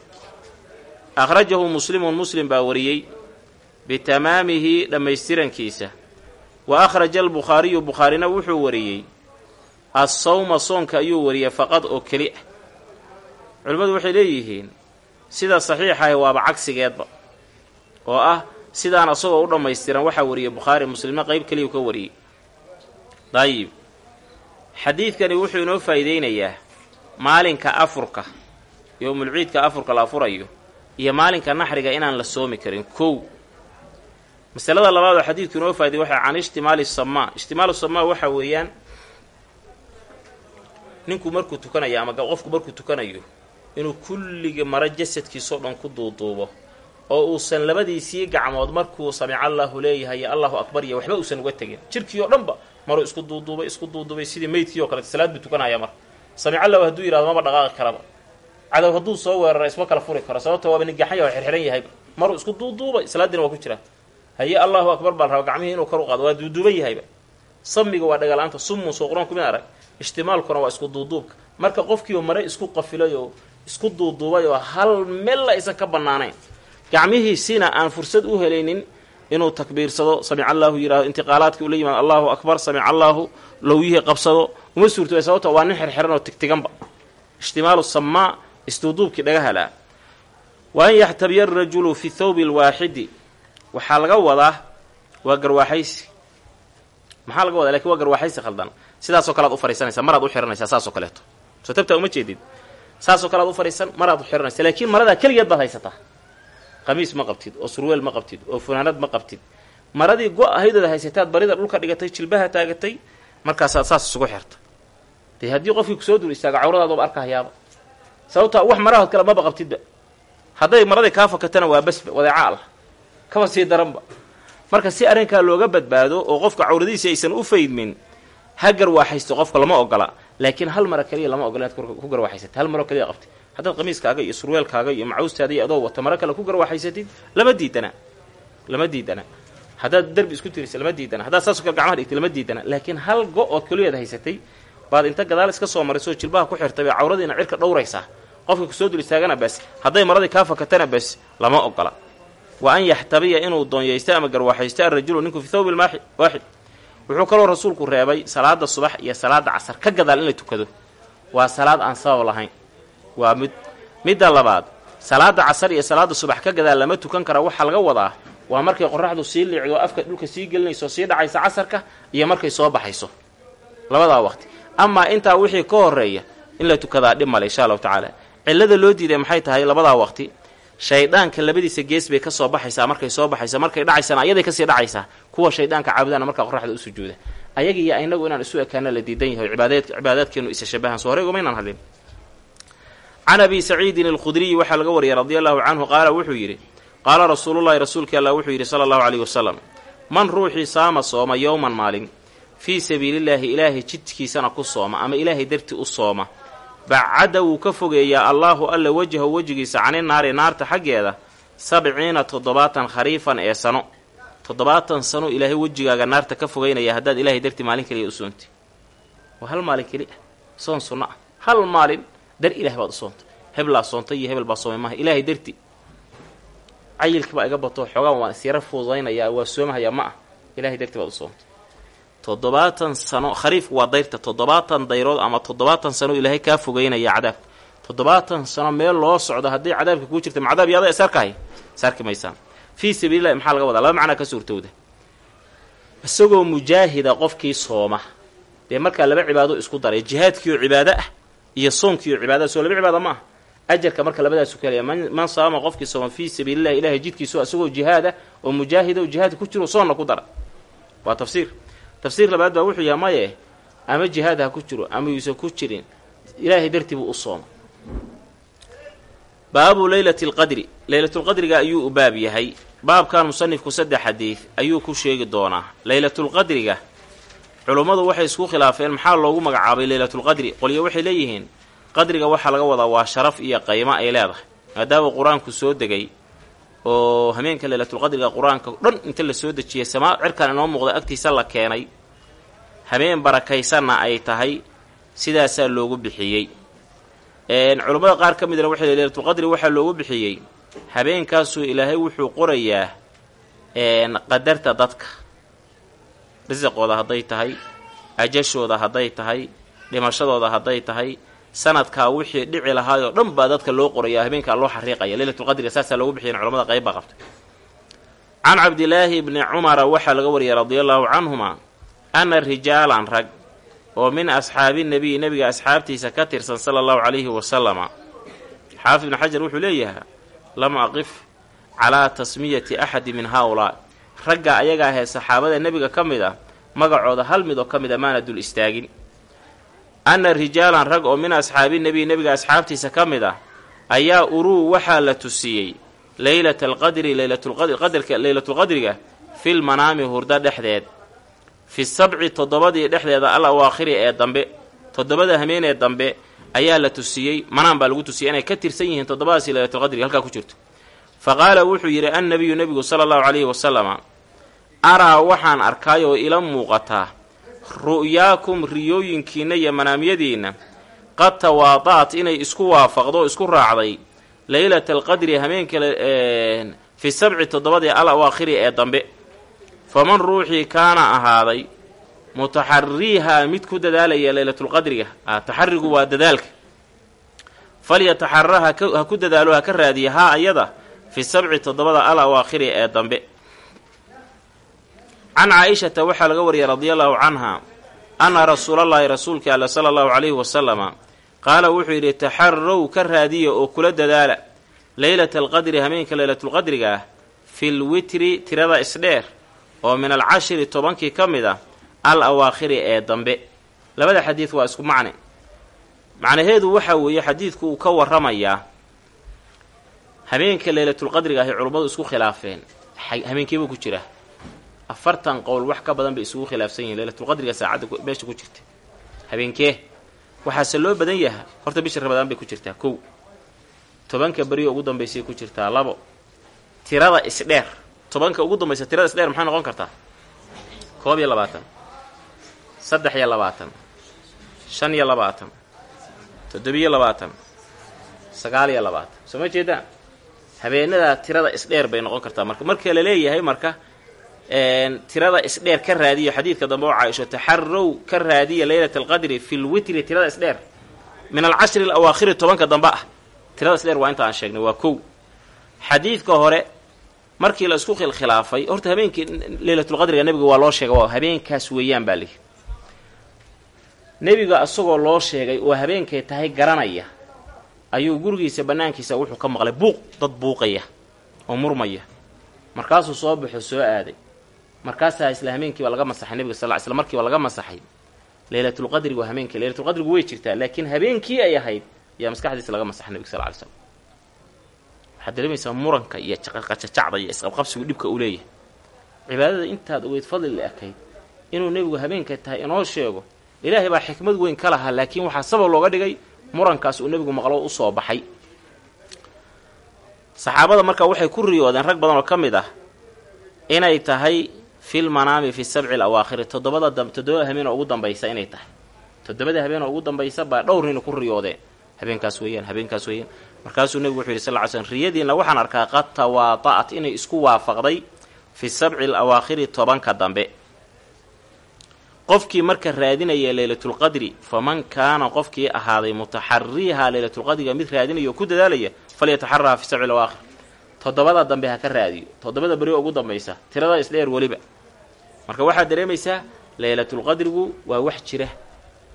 Akhrajahu muslimun muslim baa wariyey bitamaamihi dhammaystirankiisa. Wa akhraja albukhaariyu bukhaarina wuxuu wariyey assawma soonka ayuu wariyey faqad oo keli ah culimmadu waxay leeyihiin sida saxiixahi waaba cagsigeedba. Oo ah sidaan asagoo u dhammaystiran waxaa wariyey bukhaari muslimna qayb keliyu ka wariyey dayib xadiidkani wuxuu inoo faa'iideynayaa maalinka afurka yowmulciidka afurka la afurayo iyo maalinka naxriga inaan la soomi karin kow. Masalada labaad oo xadiidku inoo faaidey waxa can ishtimaali samaa ishtimaalu samaa waxaa weeyaan ninku markuu tukanayo ama qofku markuu tukanayo inuu kulliga maro jasadkiisao dhan ku duuduubo oo uusan labadiisii gacmood markuu samica allaahu leeyahay iyo allahu akbar iyo waxba uusan uga tegin. Jirkii oo dhanba maruu isku duuduubay isku duuduubay sidii meydkii oo kaleet salaad buu tukanaya marka samica allahu hadduu yihahdo maba dhaqaaqi karaba. Cadow hadduu soo weerara isma kala furi karo sababto waaba nigaxan yaha xirxiran yahayba maruu isku duuduubay salaadiina waa ku jira haye allahu akbar baa la raba gacmihii inuu kor u qaado waa duuduuban yahayba samiga waa dhagala-aanta summun soo qur'aanku mid arag. Ishtimaalkuna waa isku duuduubka. Marka qofkiiba mare isku qafilay oo isku duuduubay oo hal mella aysan ka bannaanayn. Gacmihiisina aan fursad u helaynin inuu takbiirsado samic allaahu yidhahdo intiqaalaadkii ula yimaado allahu akbar samic allaahu lowyihii qabsado. Uma suurto sababto waa nin xirxiran oo tigtiganba. Ishtimaalu samaa isduuduubkii dhagahala wa an yaxtabiya arajulu fi thawbi alwaaxidi waxaa laga wadaa waa garwaaxaysi. Maxaa laga wadaa? Lakin waa garwaaxaysi khaldan. Sidaasoo kale ad u fariisanaysaa maraad u xihanaysaa saasoo kaleeto. Soo tabtaa uma jeedid saasoo kale ad u fariisan maraad u xihanaysa laakiin maradaa keligeed baad haysataa qamiis ma qabtid oo surweel ma qabtid oo funaanad ma qabtid. Maradii go- ahaydood haysataad barida dhulka dhigatay jilbaha taagatay markaasaad saas isugu xirta. Dee haddii qofkii ku soo dul istaaga cawradaadooba arkahayaaba sababta wax marahood kale maba qabtidba. Hadday maradii kaa fakatana waa basba wadeeca allah kaba sii daranba. Marka si arrinkaa looga badbaado oo qofka cawradiisi aysan u faydmin ha garwaaxaysto qofka lama ogola. Laakiin hal mara kaliya lama ogola inaad ku garwaaxaysatid hal maroo kaliya qabtid haddaad qamiiskaaga iyo surweelkaaga iyo macawstaada iyo adoo wata maro kale ku garwaaxaysatid lama diidana. Lama diidana. Haddaad derbi isku tirisa lama diidana. Haddaad saasoo kale gacmaha dhigtay lama diidana. Laakiin hal go ood keliyaad haysatay baad inta gadaal iska soo marisoo jilbaha ku xirtay bay cawradiina cirka dhowraysaa. Qofka ku soo dul istaagana bes. Hadday maradii kaa fakatana bes lama ogola. Wa an yaxtabiya inuu doonyaysto ama garwaaxaysto arrajulu ninku fi thawbi waaxid. Wuxuu kaloo rasuulku reebay salaada subax iyo salaada casar. Ka gadaal in la tukado. Waa salaad aan sabab lahayn waa mid midda labaad salaada casar iyo salaada subax ka gadaal lama tukan kara waxaa laga wadaa waa markay qoraxdu sii liicdo afka dhulka sii gelinayso sii dhacaysa casarka iyo markay soo baxayso. Labadaa waqti. Amaa intaa wixii ka horreeya in la tukadaa dhib male insha allahu tacaala. Cillada loo diiday maxay tahay? Labadaa waqti. Shayddaanka labadiisa gees bay ka soo baxaysaa markay soo baxaysa markay dhacaysana ayaday ka sii dhacaysaa kuwa shayddaanka caabudaana markaa qoraxda u sujuuda. Ayaga iyo inagu inaan isu ekaana la diidan yahay cibaadaadkeenu isa shabahan soo horey umaynaan hadlin can abi saciidin alkhudriyi waxaa laga wariyay radia allahu canhu qaala wuxuu yidhi qaala rasuulullahi rasuulkii allah wuxuu yidhi sala allahu caleyhi wasalam man ruuxii saama sooma yowman maalin fii sabiilillaahi ilaahay jidkiisana ku sooma ama ilaahay dartii u sooma bacadda wuu ka fogeeyaa allaahu alla wejhahu wejigiisa cani naari naarta xaggeeda sabciina toddobaatan khariifan ee sano toddobaatan sano ilaahay wejigaaga naarta ka fogeynaya haddaad ilaahay dartii maalin keliya u soontay waa hal maalin keli soon sunno ah hal maalin dar ilaah baad u soontay. Heblaa soontay iyo hebel baa soomay. Ilaahay darti cayilkii baa iga bato xoogaan waan isyara fuudaynayaa waa soomahayaa ma ah ilahay darti baad u toddobaatan sano khariifku waa dayrta. Toddobaatan dayrood ama toddobaatan sano ilaahay kaa fogeynaya cadaabka toddobaatan sano meel loo socdo hadday cadaabka kuu jirta macadaab yaada isarkahay isarki maysaan. Fii sabiilillahi maxaa laga wadaa? Laba macnaa ka suurtowda isagoo mujaahida qofkii sooma. Dee markaa laba cibaado isku daray. Jihaadkiioo cibaado ah iyo soonkiioo cibaada soo laba cibaada ma ah ajarka marka labadaasu kalaya man saama qofkii sooma fii sabiilillahi ilahay jidkiiso isagoo jihaad ah oo mujaahida oo jihaadka ku jiro soonna ku dara. Waa tafsiir. Tafsiir labaad baa wuxuu yaha maye ama jihaad ha ku jiro ama yuusan ku jirin. Ilaahay dartii buu u sooma baabu leylati lqadri leylatulqadriga ayuu u baab yahay. Baabkan musanifku saddex xadiid ayuu ku sheegi doonaa. Leylatulqadriga culummadu waxay isku khilaafeen maxaa loogu magacaabay leylatulqadri qolyo waxay leeyihiin qadriga waxaa laga wadaa waa sharaf iyo qaymo ay leedahay. Maadaama qur'aanku soo degay oo hameenka leylatulqadriga qur'aanka dhan inta la soo dejiyay samaa cirkan inoo muuqda agtiisa la keenay. Hameen barakaysanna ay tahay sidaasaa loogu bixiyey. Culummada qaar ka midna waxay leylatulqadri waxaa loogu bixiyey. Habeenkaasuu ilaahay wuxuu qorayaa qadarta dadka risiqooda hadday tahay ajashooda hadday tahay dhimashadooda hadday tahay sanadkaa wixii dhici lahaayoo dhan baa dadka loo qorayaa habeenkaa loo xariiqaya leylatulqadriga saasaa loogu bixiyan culamada qayb baa qabtay. Can cabdilaahi bni cumara waxaa laga wariyay radia allaahu canhuma anna rijaalan rag oo min asxaabi nebiyi nebiga asxaabtiisa ka tirsan sala allahu calayhi wasalama xaafid ibnu xajar wuxuu leeyahay lam aqif calaa tasmiyati axadi min haa-ulaa ragga ayaga ahee saxaabada nebiga ka mid ah magacooda hal mid oo ka mid a maana dul istaagin. Anna rijaalan rag oo min asxaabi nebiyi nebiga asxaabtiisa ka mid ah ayaa uruu waxaa la tusiyey leylata alqadri leylatulqadrka leylatulqadriga fil manaami hurdo dhexdeed. Fi sabci toddobadii dhexdeeda al awaakhiri ee dambe toddobada hameenee dambe ayaa la tusiyey manaan baa lagu tusiyey inay ka tirsan yihiin toddobadaasi leylatulqadriga halkaa ku jirto. Fa qaala wuxuu yidhi annabiyu nebigu sala allahu calayhi wasalama araa waxaan arkaay oo ila muuqataa ru'yaakum riyooyinkiinna iyo manaamyadiinna qad tawaada'at inay isku waafaqdo oo isku raacday. Leylata alqadri hameenka fi sabci toddobadii al awaakhiri ee dambe. Faman ruuxii kaana ahaaday mutaxariihaa mid ku dadaalaya leylatulqadriga taxarigu waa dadaalka. Falyataxara ha ku dadaalo ha ka raadiya haa ayada fi sabci toddobada al awaakhiri ee dambe can caa-ishata waxaa laga wariyay radia allahu canha anna rasuulallaahi rasuulka alla sala allahu calayhi wasalama qaala wuxuu yidhi taxarow ka raadiya oo kula dadaala leylata alqadri hameenka leylatulqadriga ah fil witri tirada isdheer oo min alcashiri tobankii ka mid ah al awaakhiri ee dambe. Labada xadiid waa isku macne. Macnaheedu waxa weeye xadiidku uu ka warramayaa habeenka leylatulqadriga ahay culummadu isku khilaafeen habeenkiibuu ku jira afartan qowl wax ka badan bay isugu khilaafsan yihiin leylatulqadriga saacadda meesha ku jirta. Habeenkee waxaase loo badan yaha horta bisha ramadaan bay ku jirtaa kow. Tobanka beriyo ugu dambaysay ku jirtaa labo. Tirada isdheer tobanka ugu dambaysa tirada isdheer maxay noqon kartaa? Koob iyo labaatan. Saddex iyo labaatan. Shan iyo labaatan. Toddobiyo labaatan. Sagaal iyo labaatan. Soo ma jeedaan? Habeenadaa tirada isdheer bay noqon kartaa marka. Marka la leeyahay marka tirada isdheer ka raadiyo xadiidka dambe oo caaisho taxarow ka raadiya leylata alqadri fi lwitri tirada isdheer min alcashri alawaakhiri tobanka dambe ah. Tirada isdheer waa inta aan sheegnay waa kow. Xadiidka hore markii la isku khilkhilaafay horta habeenkii leylatulqadriga nebiga waa loo sheegay habeenkaas weeyaan baa lihi nebiga isagoo loo sheegay oo habeenkay tahay garanaya. Ayuu gurigiisa bannaankiisa wuxuu ka maqlay buuq dad buuqaya oo murmaya. Markaasuu soo baxo soo aaday markaasaa isla hameenkiiba laga masaxay nebiga sal ly slam markiiba laga masaxay leylatulqadrigu waa habeenkii leylatulqadrigu way jirtaa laakiin habeenkii ay ahayd ayaa maskaxdiisa laga masaxay nebiga sal ly slam waxaad dareemaysaa muranka iyo qacacacda iyo isqabqabsigu dhibka uu leeyahay. Cibaadada intaad ogeyd fadli la ekayd inuu nebigu habeenka tahay inoo sheego ilaahay baa xikmad weyn ka lahaa laakiin waxaa sabab looga dhigay murankaas uu nebigu maqlo u soo baxay. Saxaabada marka waxay ku riyoodeen rag badan oo ka mid ah inay tahay fil manaami fi sabci alawaakhiri toddobada toddobada habeen ugu dambaysa inay tahay. Toddobada habeen ugu dambaysa baa dhowr nin ku riyoodeen habeenkaas weeyaan habeenkaas weeyaan. Markaasuu nebigu wuxuu yidhi sal ly slm riyadiinna waxaan arkaa qad tawaata'at inay isku waafaqday fi sabci alawaakhiri tobanka dambe. Qofkii marka raadinaya leylatulqadri faman kaana qofkii ahaaday mutaxariiha leylatulqadriga mid raadinaya oo ku dadaalaya falyataxaraha fi sabci alawaakhir toddobada dambe ha ka raadiyo. Toddobada beri oo ugu dambaysa tirada isdheer weliba marka waxaad dareemaysaa leylatulqadrigu waa wax jira.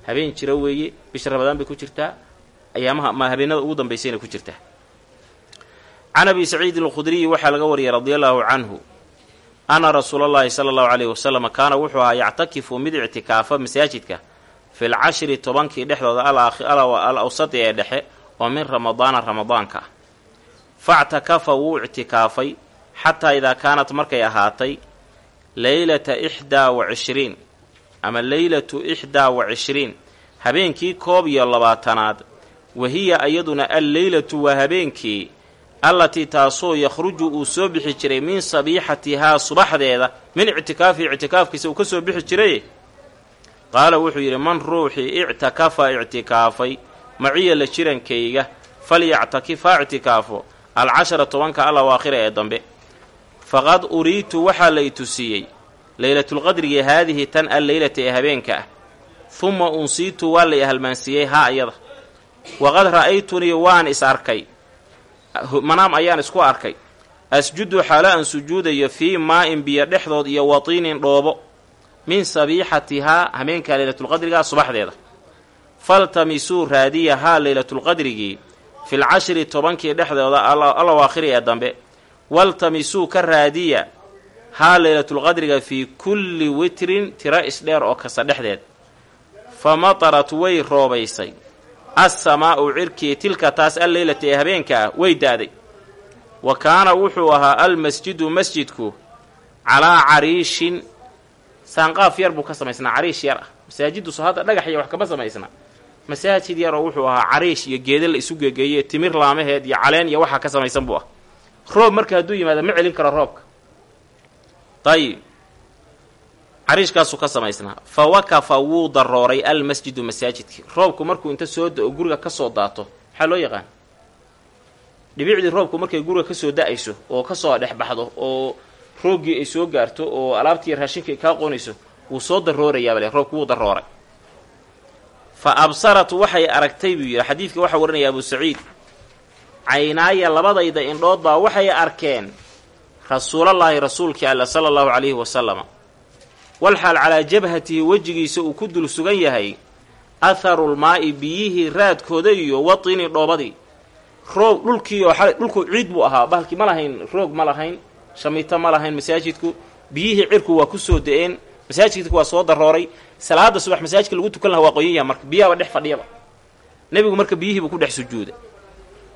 Habeen jira weeye bisha ramadaan bay ku jirtaa ayaamaha ma habeenada ugu dambaysayna ku jirtaa can abi saciidin alkhudriyi waxaa laga wariyay radia allaahu canhu. Ana rasuula llaahi sala allahu calayhi wasalam kaana wuxuu ahaa yactakifu mid ictikaafa masaajidka fil cashri tobankii dhexdooda al awsati ee dhexe oo min ramadaana ramadaanka. Factakafa wuu ictikaafay xataa idaa kaanat markay ahaatay leylata ixdaa wa cishriin. Ama leylatu ixdaa wa cishriin. Habeenkii koob iyo labaatanaad. Wahiya iyaduna alleylatu waa habeenkii allatii taasoo yakhruju uu soo bixi jiray min sabiixatihaa subaxdeeda. Min ictikaafi ictikaafkiisa uu ka soo bixi jiray? Qaala wuxuu yidhi man ruuxii ictakafa ictikaafay. Maciya la jirankayga falyactakif ha ictikaafo. Alcashara tobanka alawaakhira ee dambe faqad uriitu waxaa la i tusiyey leylatulqadrigi haadihi tan alleylata ee habeenka ah humma unsiitu waa la i halmaansiiyey haa iyada waqad ra'aytunii waan is arkay manaam ayaan isku arkay asjudu xaalo aan sujuudayo fii maa-in biyo iyo watiinin dhoobo min sabiixatihaa habeenka leylatulqadriga subaxdeeda faltamisuu raadiya haa leylatulqadrigii fil cashri tobankii dhexdooda alawaakhiri ee dambe waltamisuu ka raadiya haa leylatulqadriga fii kulli witrin tiro isdheer oo kasta dhexdeed. Fa matarat way roobaysay. Assamaa'u cirkii tilka taas alleylata ee habeenka ah way da'day wa kaana wuxuu ahaa almasjidu masjidku calaa cariishin. Saanqaaf yar buu ka samaysnaa cariish yar. Ah masaajidduso hadda dhagax iyo wax kama samaysna. Masaajid yar oo wuxuu ahaa cariish iyo geeda la isu gegeeye timir laamaheed iyo caleen iyo waxaa ka samaysan buu ah roob marka hadduu yimaado ma celin karo roobka. Dayib cariishkaasuu ka samaysnaa. Fa wakafa wuu darooray almasjidu masaajidkii. Roobku markuu inta soo da'o guriga ka soo daato maxaa loo yaqaan? Dhibicdii roobku markay guriga ka soo da'ayso oo ka soo dhex baxdo oo rooggii ay soo gaarto oo alaabtii raashinka ay kaa qonayso wuu soo daroorayaabale roobku wuu darooray. Fa absarat waxay aragtay buu yidhi. Xadiidka waxaa warinaya abu saciid caynaaya labadayda indhood baa waxay arkeen rasuulallaahi rasuulkii alla sala allahu calayhi wasalama walxaal calaa jabhatihi wejigiisa uu ku dul sugan yahay atharulmaa'i biyihii raadkooda iyo watini dhoobadii roog dhulkiioo xalay dhulku ciid buu ahaa. Bahalkii ma lahayn roog ma lahayn shamiito ma lahayn masaajidku biyihii cirku waa ku soo da'een masaajidku waa soo darooray salaada subax masaajidka lagu tukan lahaa waa qoyan yaha marka biyaaba dhex fadhiyaba. Nebigu marka biyihiibuu ku dhex sujuuda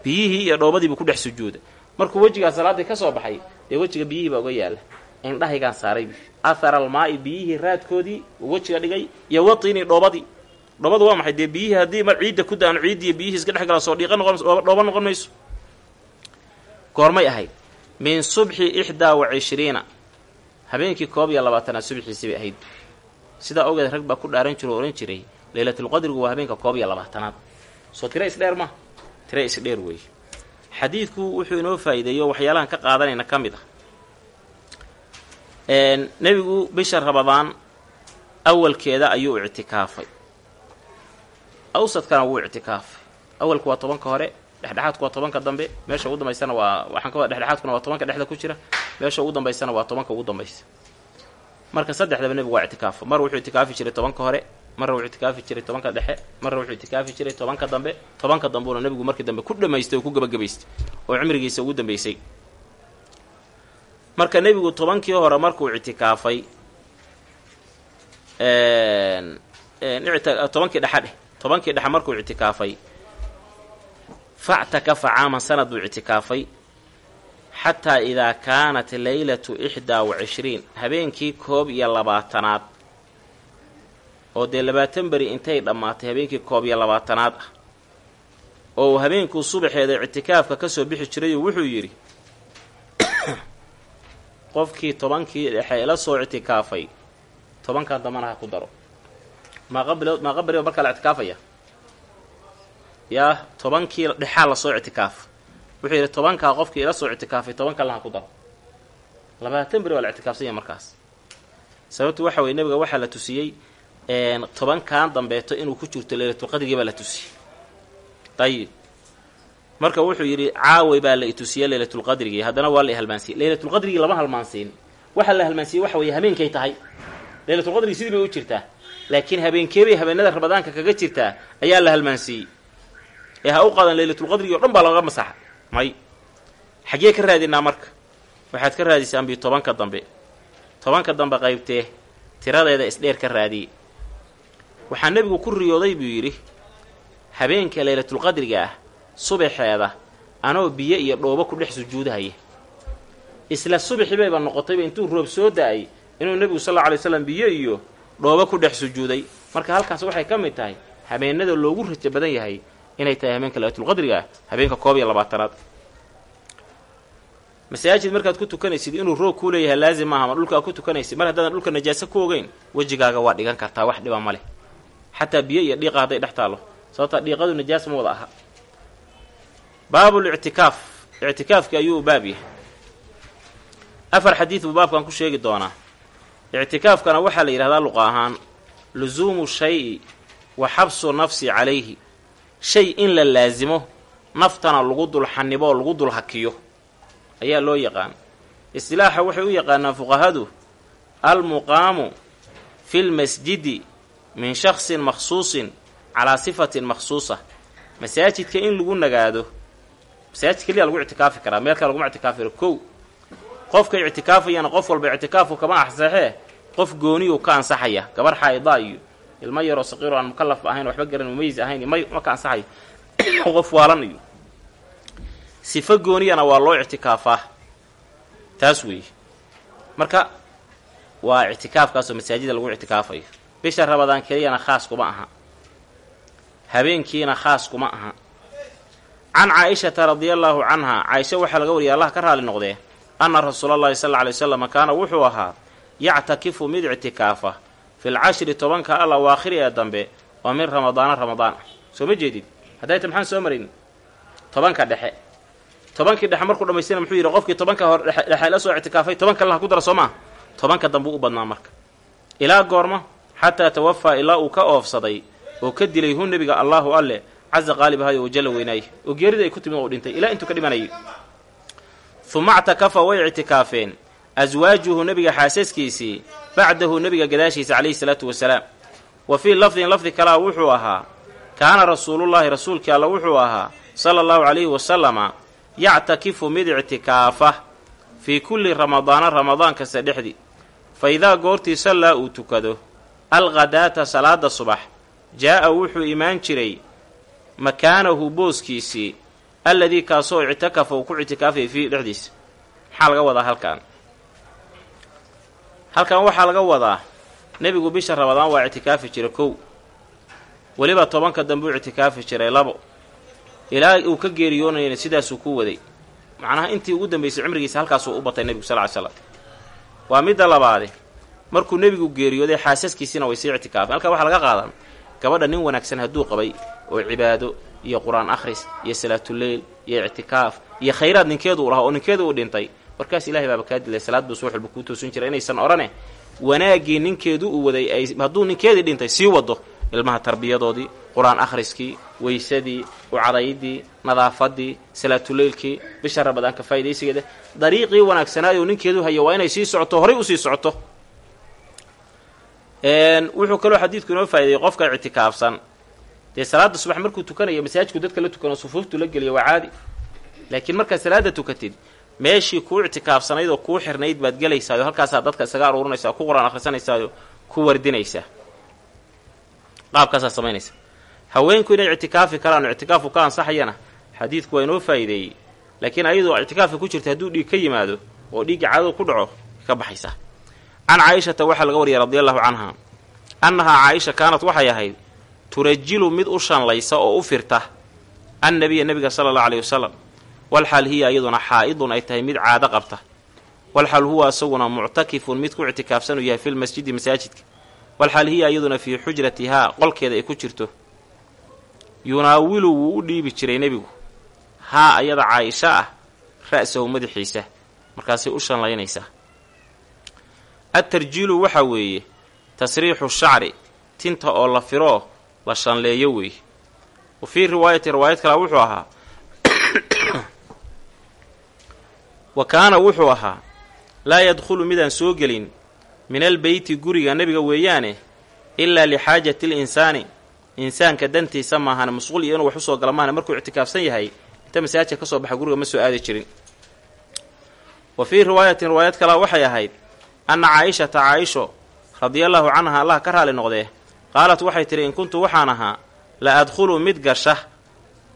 biyihii iyo dhoobadiibuu ku dhex sujuuda. Markuu wejigaa salaaddii ka soo baxay dee wejiga biyihii baa uga yaalla indhahaygaan saaray athar almaa'i biyihii raadkoodii wejiga dhigay iyo watini dhoobadii dhoobadu waa maxay? Dee biyihii haddii mar ciidda ku da'ano ciiddiiyo biyihii iska dhex galaan soo dhiiqa noqon dhooba noqon mayso? Goormay ahayd. Min subxi ixdaa wa habeenkii koob iyo labaatanaad subxiisii bay ahayd. Sidaa ogeed rag baa ku dhaaran jiro o odhan jiray leylatulqadrigu waa habeenka koob iyo labaatanaad. Soo tira isdheer ma tira isdheer weeye xadiidku wuxuu inoo faa'iideeyo waxyaalahan ka qaadanayna ka mid ah. Nebigu bisha rabadaan awalkeeda ayuu ictikaafay. Awsadkana wuu ictikaafay. Awalku waa tobanka hore dhexdhexaadku waa tobanka dambe meesha ugu dambaysana waa waxaan ka wada dhexdhexaadkuna waa tobanka dhexda ku jira meesha ugu dambaysana waa tobanka ugu dambaysa. Marka saddexdaba nebigu waa ictikaafo. Mar wuxuu itikaafi jiray tobanka hore marna wuxuu itikaafi jiray tobanka dhexe marna wuxuu itikaafi jiray tobanka dambe tobanka dambuuna nebigu markii dambe ku dhamaystay oo ku gabagabaystay oo cimrigiisa ugu dambaysay. Marka nebigu tobankii hore markuu ictikaafay tobankii dhexa dheh tobankii dhexe markuu ictikaafay factakafa caaman sanad buu ictikaafay xataa idaa kaanat leylatu ixdaa wa cishriin habeenkii koob iyo labaatanaad oo dee labaatan beri intay dhammaatay habeenkii koob iyo labaatanaad ah. Oo uu habeenkuu subaxeeda ictikaafka ka soo bixi jirayuu wuxuu yidhi qofkii tobankii dhexe ila soo ictikaafay. Tobankan dambana ha ku daro. Maaqa beriba markaa la ictikaafaya? Yaa tobankii dhexaa la soo ictikaaf. Wuxuu yidhi tobankaa qofkii ila soo ictikaafay toban kalena ha ku daro. Labaatan beri waa la ictikaafsanya markaas. Sababtu waxa weye nebiga waxaa la tusiyey tobankan dambeeto inuu ku jirto leylatulqadrigii baa la tusiyey. Ayib marka wuxuu yidhi caaway baa la itusiye leylatulqadrigii haddana waa la halmaansiiyey. Leylatulqadrigii lama halmaansiin. Waxa la halmaansiiyey waxa weeye habeenkay tahay. Leylatulqadrigi sidii bay u jirtaa. Laakiin habeenkeebay habeenada ramadaanka kaga jirtaa ayaa la halmaansiiyey. Ee ha u qaadan leylatulqadrigi o dhan baa looga masaxa may. Xaggee ka raadinaa marka? Waxaad ka raadisaan bi tobanka dambe. Tobanka dambe qaybtee tiradeeda isdheer ka raadiye waxaa nebigu ku riyooday buu yidhi habeenka leylatulqadriga ah subaxeeda anoo biyo iyo dhoobo ku dhex sujuudahaya isla subaxii bayba noqotayba intuu roob soo da'ay inuu nebigu sal alla alay slam biyo iyo dhoobo ku dhex sujuuday. Marka halkaas waxay ka mid tahay habeenada loogu rajo badan yahay inay tahay habeenka leylatulqadriga ah habeenka koob iyo labaatanaad. Masaajid markaad ku tukanaysid inuu roog kuu leeyahay laazim maaha ma dhulka aad ku tukanaysid mar haddaadan dhulka najaaso ku ogeyn wejigaaga waa dhigan kartaa wax dhiba ma leh xataa biyo iyo dhiiqa hadday dhex taallo. Sababtaa dhiiqadu najaas ma wada aha. Baabulictikaaf ictikaafki ayuu baab yahay. Afar xadiid buu baabkan ku sheegi doonaa. Ictikaafkana waxaa la yidhahdaa luqa ahaan lusuumu shay-i wa xabsu nafsi calayhi. Shay in la laasimo naftana lagu dul xanibo oo lagu dul hakiyo. Ayaa loo yaqaan. Istilaaxa waxay u yaqaanaan fuqahadu almuqaamu fi lmasjidi min shaksin makhsuusin calaa sifatin makhsuusa masaajidka in lagu nagaado masaajid keliya lagu ictikaafi karaa meel kale laguma ictikaafi karo kow qofka ictikaafayana qof walba ictikaafu kama ansaxee qof gooniyuu ka ansaxaya gabar xaa'idaa iyo ilmo yaroo saqiiro aan mukalaf ahayn waxba garan mumayis ahayn may ma ka ansaxayo qof waalan iyo. Sifo gooniyana waa loo ictikaafaa. Taas weeye. Marka waa ictikaafkaasoo masaajida lagu ictikaafayo bisha rabadaan keliyana khaas kuma aha. Habeenkiina khaas kuma aha. Can caa-ishata radiallaahu canhaa caaisha waxaa laga wariyay allah ka raali noqdee anna rasuulallaahi sal alla alay wasalam kaana wuxuu ahaa yactakifu mid ictikaafa fil cashri tobanka al awaakhiri ee dambe oo min ramadaana ramadaan. Ah soo ma jeedid? Haddayta maxaan soo marayn tobanka dhexe. Tobankii dhexe markuu dhamaystina muxuu yidhi qofkii tobanka hore dhexe la soo ictikaafay toban kalena ha ku dara soo maa tobanka dambe u badnaa marka. Ilaa goorma xataa tawafaa ilaa uu ka oofsaday oo ka dilay hu nebiga allaahu alle casa qaalib ahayo oo jalla weynaaye oo geerida ay ku timid oo dhintay ilaa intuu ka dhimanayay uma actakafa way ictikaafeen aswaajuhu nebiga xaasaskiisii bacdahu nebiga gadaashiisa calayhi salaatu wasalaam. Wa fii lafdin lafdi kalea wuxuu ahaa kaana rasuulullaahi rasuulkii alla wuxuu ahaa sala allahu calayhi wasalama yactakifu mid ictikaafa fii kulli ramadaana ramadaan kasta dhexdii fa idaa goortii sallaa uu tukado alkhadaata salaada subax jaa'a wuxuu imaan jiray makaanahu booskiisii alladii kaasoo ictakafa uu ku ictikaafayay fiihi dhexdiisa maxaa laga wadaa halkan halkan waxaa laga wadaa nebigu bisha ramadaan waa ictikaafi jiray kow weliba tobanka dambe u ictikaafi jiray labo ilaa uu ka geeriyoonayana sidaasuu ku waday macnaha intii ugu dambaysay cimrigiisa halkaasuu u batay nebigu sal ly slam waa midda labaade markuu nebigu geeriyooday xaasaskiisiina way sii ictikaafeen. Halkaa waxaa laga qaadan gabadha nin wanaagsan hadduu qabay oo cibaado iyo qur'aan akhris iyo salaatuleyl iyo ictikaaf iyo khayraad ninkeedu u lahaa oo ninkeedu uu dhintay. Warkaas ilahay baaba kaa dilay salaad buu subax walba kuu toosin jira inaysan odhane wanaaggii ninkeedu uu waday ay hadduu ninkeedii dhintay sii wado ilmaha tarbiyadoodii qur'aan akhriskii weysadii ucadaydii nadaafadii salaatuleylkii bisha ramadaanka faa'idaysigeeda dariiqii wanaagsanaayoo ninkeedu haya waa inay sii socoto horay u sii socoto wuxuu kaloo xadiidku inoo faa'ideeyey qofka ictikaafsan. Dee salaada subax markuu tukanayo masaajidku dadka la tukano sufuuftu la geliyo waa caadi. Laakiin markaad salaada tukatid meeshii kuu ictikaafsanayd oo kuu xirnayd baad gelaysaayo halkaasaa dadka isaga aruurinaysaa ku qur'aan ku wardinaysaa qaabkaasaa samaynaysa. Haweenku inay ictikaafi karaan ictikaafu ka ansaxayana xadiidku waa inoo faa'iideeyey laakiin ayadoo ictikaafka ku jirta hadduu dhiig ka yimaado oo dhiigga caadadu ku dhaco ka baxaysaa can caaishata waxaa laga wariyay radi allahu canha annahaa caaisha kaanat waxay ahayd turajilu mid u shanlaysa oo u firta annabiya nebiga sala allahu alayhi wasalam walxaal hiya iyaduna xaa'idun ay tahay mid caado qabta walxaal huwa isaguna muctakifun mid ku ictikaafsan uu yahay filmasjidi masaajidka walxaal hiya iyaduna fii xujratihaa qolkeeda ay ku jirto yunaawilu wuu u dhiibi jiray nebigu haa ayada caaisha ah ra'sahu madaxiisa markaasay u shanlaynaysaa adtarjiilu waxaa weeye tasriixu shacri tinta oo la firoo la shanleeyo weeye wa fii riwaayati riwaayad kale wuxuu ahaa wa kaana wuxuu ahaa laa yadkhulu midaan soo gelin min albeyti guriga nebiga weeyaane ilaa lixaajati linsaani. Insaanka dantiisa maahane masquul iyo inuu wax u soo gala maahane markuu ictikaafsan yahay inta masaajidka ka soo baxa guriga ma soo aadi jirin. Wa fii riwaayatin riwaayad kalea waxay ahayd anna caaishata caaisho radiallaahu canha allah ka raali noqdee qaalat waxay tidhi in kuntu waxaan ahaa la adkhulu mid gasha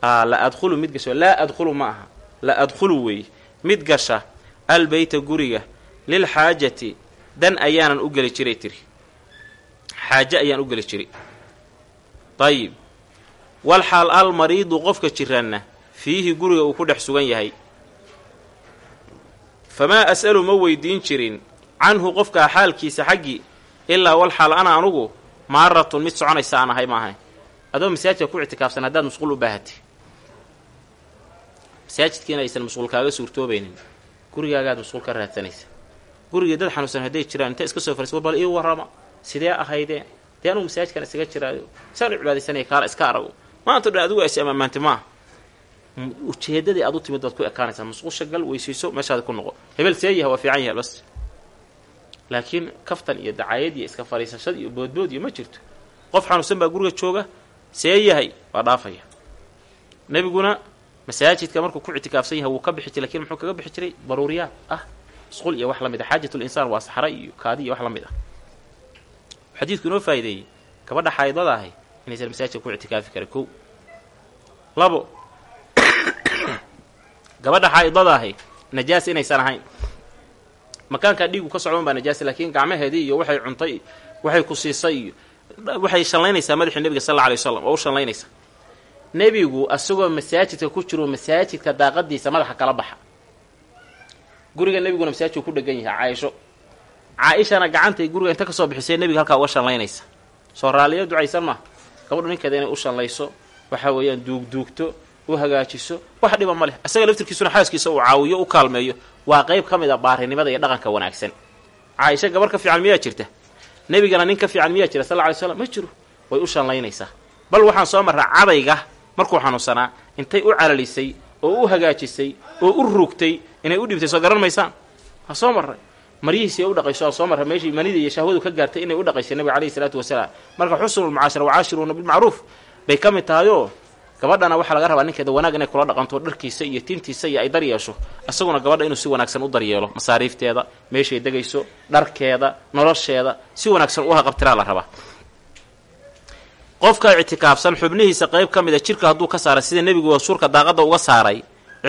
la adkhulu mid gasha laa adkhulu ma aha la adkhulu weeye mid gasha albeyta guriga lilxaajati dan ayaanan u geli jiray tiri xaaje ayaan u geli jiray. Dayib walxaal almariidu qofka jiranna fiihi guriga uu ku dhex sugan yahay. Famaa as'alu ma weydiin jirin canhu qofkaa xaalkiisa xaggii ilaa walxaal ana anugu maaratun mid soconaysa aan ahay maahay. Adoo masaajidka ku ictikaafsan haddaad masquul u baahatay masaajidkiina aysan masquul kaaga suurtoobaynin. Gurigaagaad masquul ka raadsanaysa. Gurigii dad xanuunsan hadday jiraan inta iska soo farisa bal ii warrama. Sidee ahaydee? Dee anugu masaajidkan isaga jiraayo? Saan u cibaadaysanaya kaala iska arago maanta dhan adigu aysi amaamaanti maaha ujeeddadii aad u timid baad ku ekaanaysaa. Masquusha gal weysayso meeshaada ku noqo. Hebel see yaha waa fiican yahay bas laakiin kaftan iyo dacaayad iyo iska fadhiisashada iyo boodbood iyo ma jirto. Qof xanuunsan baa guriga jooga see yahay waa dhaafaya. Nebiguna masaajidka markuu ku ictikaafsan yahay wuu ka bixi jiray laakiin muxuu kaga bixi jiray? Daruuriyaad ah. Masquul iyo wax la mid a xaajat linsaan waa saxra iyo kaadi iyo wax la mid ah. Xadiidku inoo faa'ideeyey. Gabadha xaydada ahi inaysan masaajidka ku ictikaafi karin kow. Labo gabadha xaa'idada ahi najaas inaysan ahayn makaankaa dhiigu ka socdan baa najaasa laakiin gacmaheedii iyo waxay cuntay waxay ku siisay iyo waxay shanlaynaysaa madaxii nebiga sal alay wasalam oo u shanlaynaysa nebigu asagoo masaajidka ku jiro masaajidka daaqadiisa madaxa kala baxa. Guriga nebiguna masaajidku ku dhegan yahay caaisho caa-ishana gacantay guriga inta ka soo bixisay nebiga halkaa uga shanlaynaysa soo raaliyo ducaysan maaha gabadhu ninkeeda inay u shanlayso waxa weeyaan duugduugto u hagaajiso wax dhiba ma leh. Isaga laftirkiisuna xaaskiisa uu caawiyo u kaalmeeyo waa qayb ka mid a baarinimada iyo dhaqanka wanaagsan. Caaisha gabar ka fiican miyaa jirta? Nebigana nin ka fiican miyaa jira sal alay slam ma jiro. Way u shanlaynaysaa bal waxaan soo marraa cadayga markuu xanuunsanaa intay u calalisay oo u hagaajisay oo u rugtay inay u dhibtay soo garan maysaan? Waa soo marray. Maryihiisi u dhaqayso soo marra meeshii manida iyo shahwadu ka gaartay inay u dhaqaysay nabiga calayhi salaatu wasalaam. Marka xusnulmucaashara wacaashiruuna bilmacruuf bay ka mid tahayoo gabadhana waxaa laga rabaa ninkeeda wanaag inay kula dhaqanto dharkiisa iyo tintiisa iyo ay dar yeesho. Isaguna gabadha inuu si wanaagsan u daryeelo masaariifteeda meeshay degayso dharkeeda nolosheeda si wanaagsan u haqabtiraa la rabaa. Qofka ictikaafsan xubnihiisa qayb ka mida jirka hadduu ka saaray sida nebigu suurka daaqadda uga saaray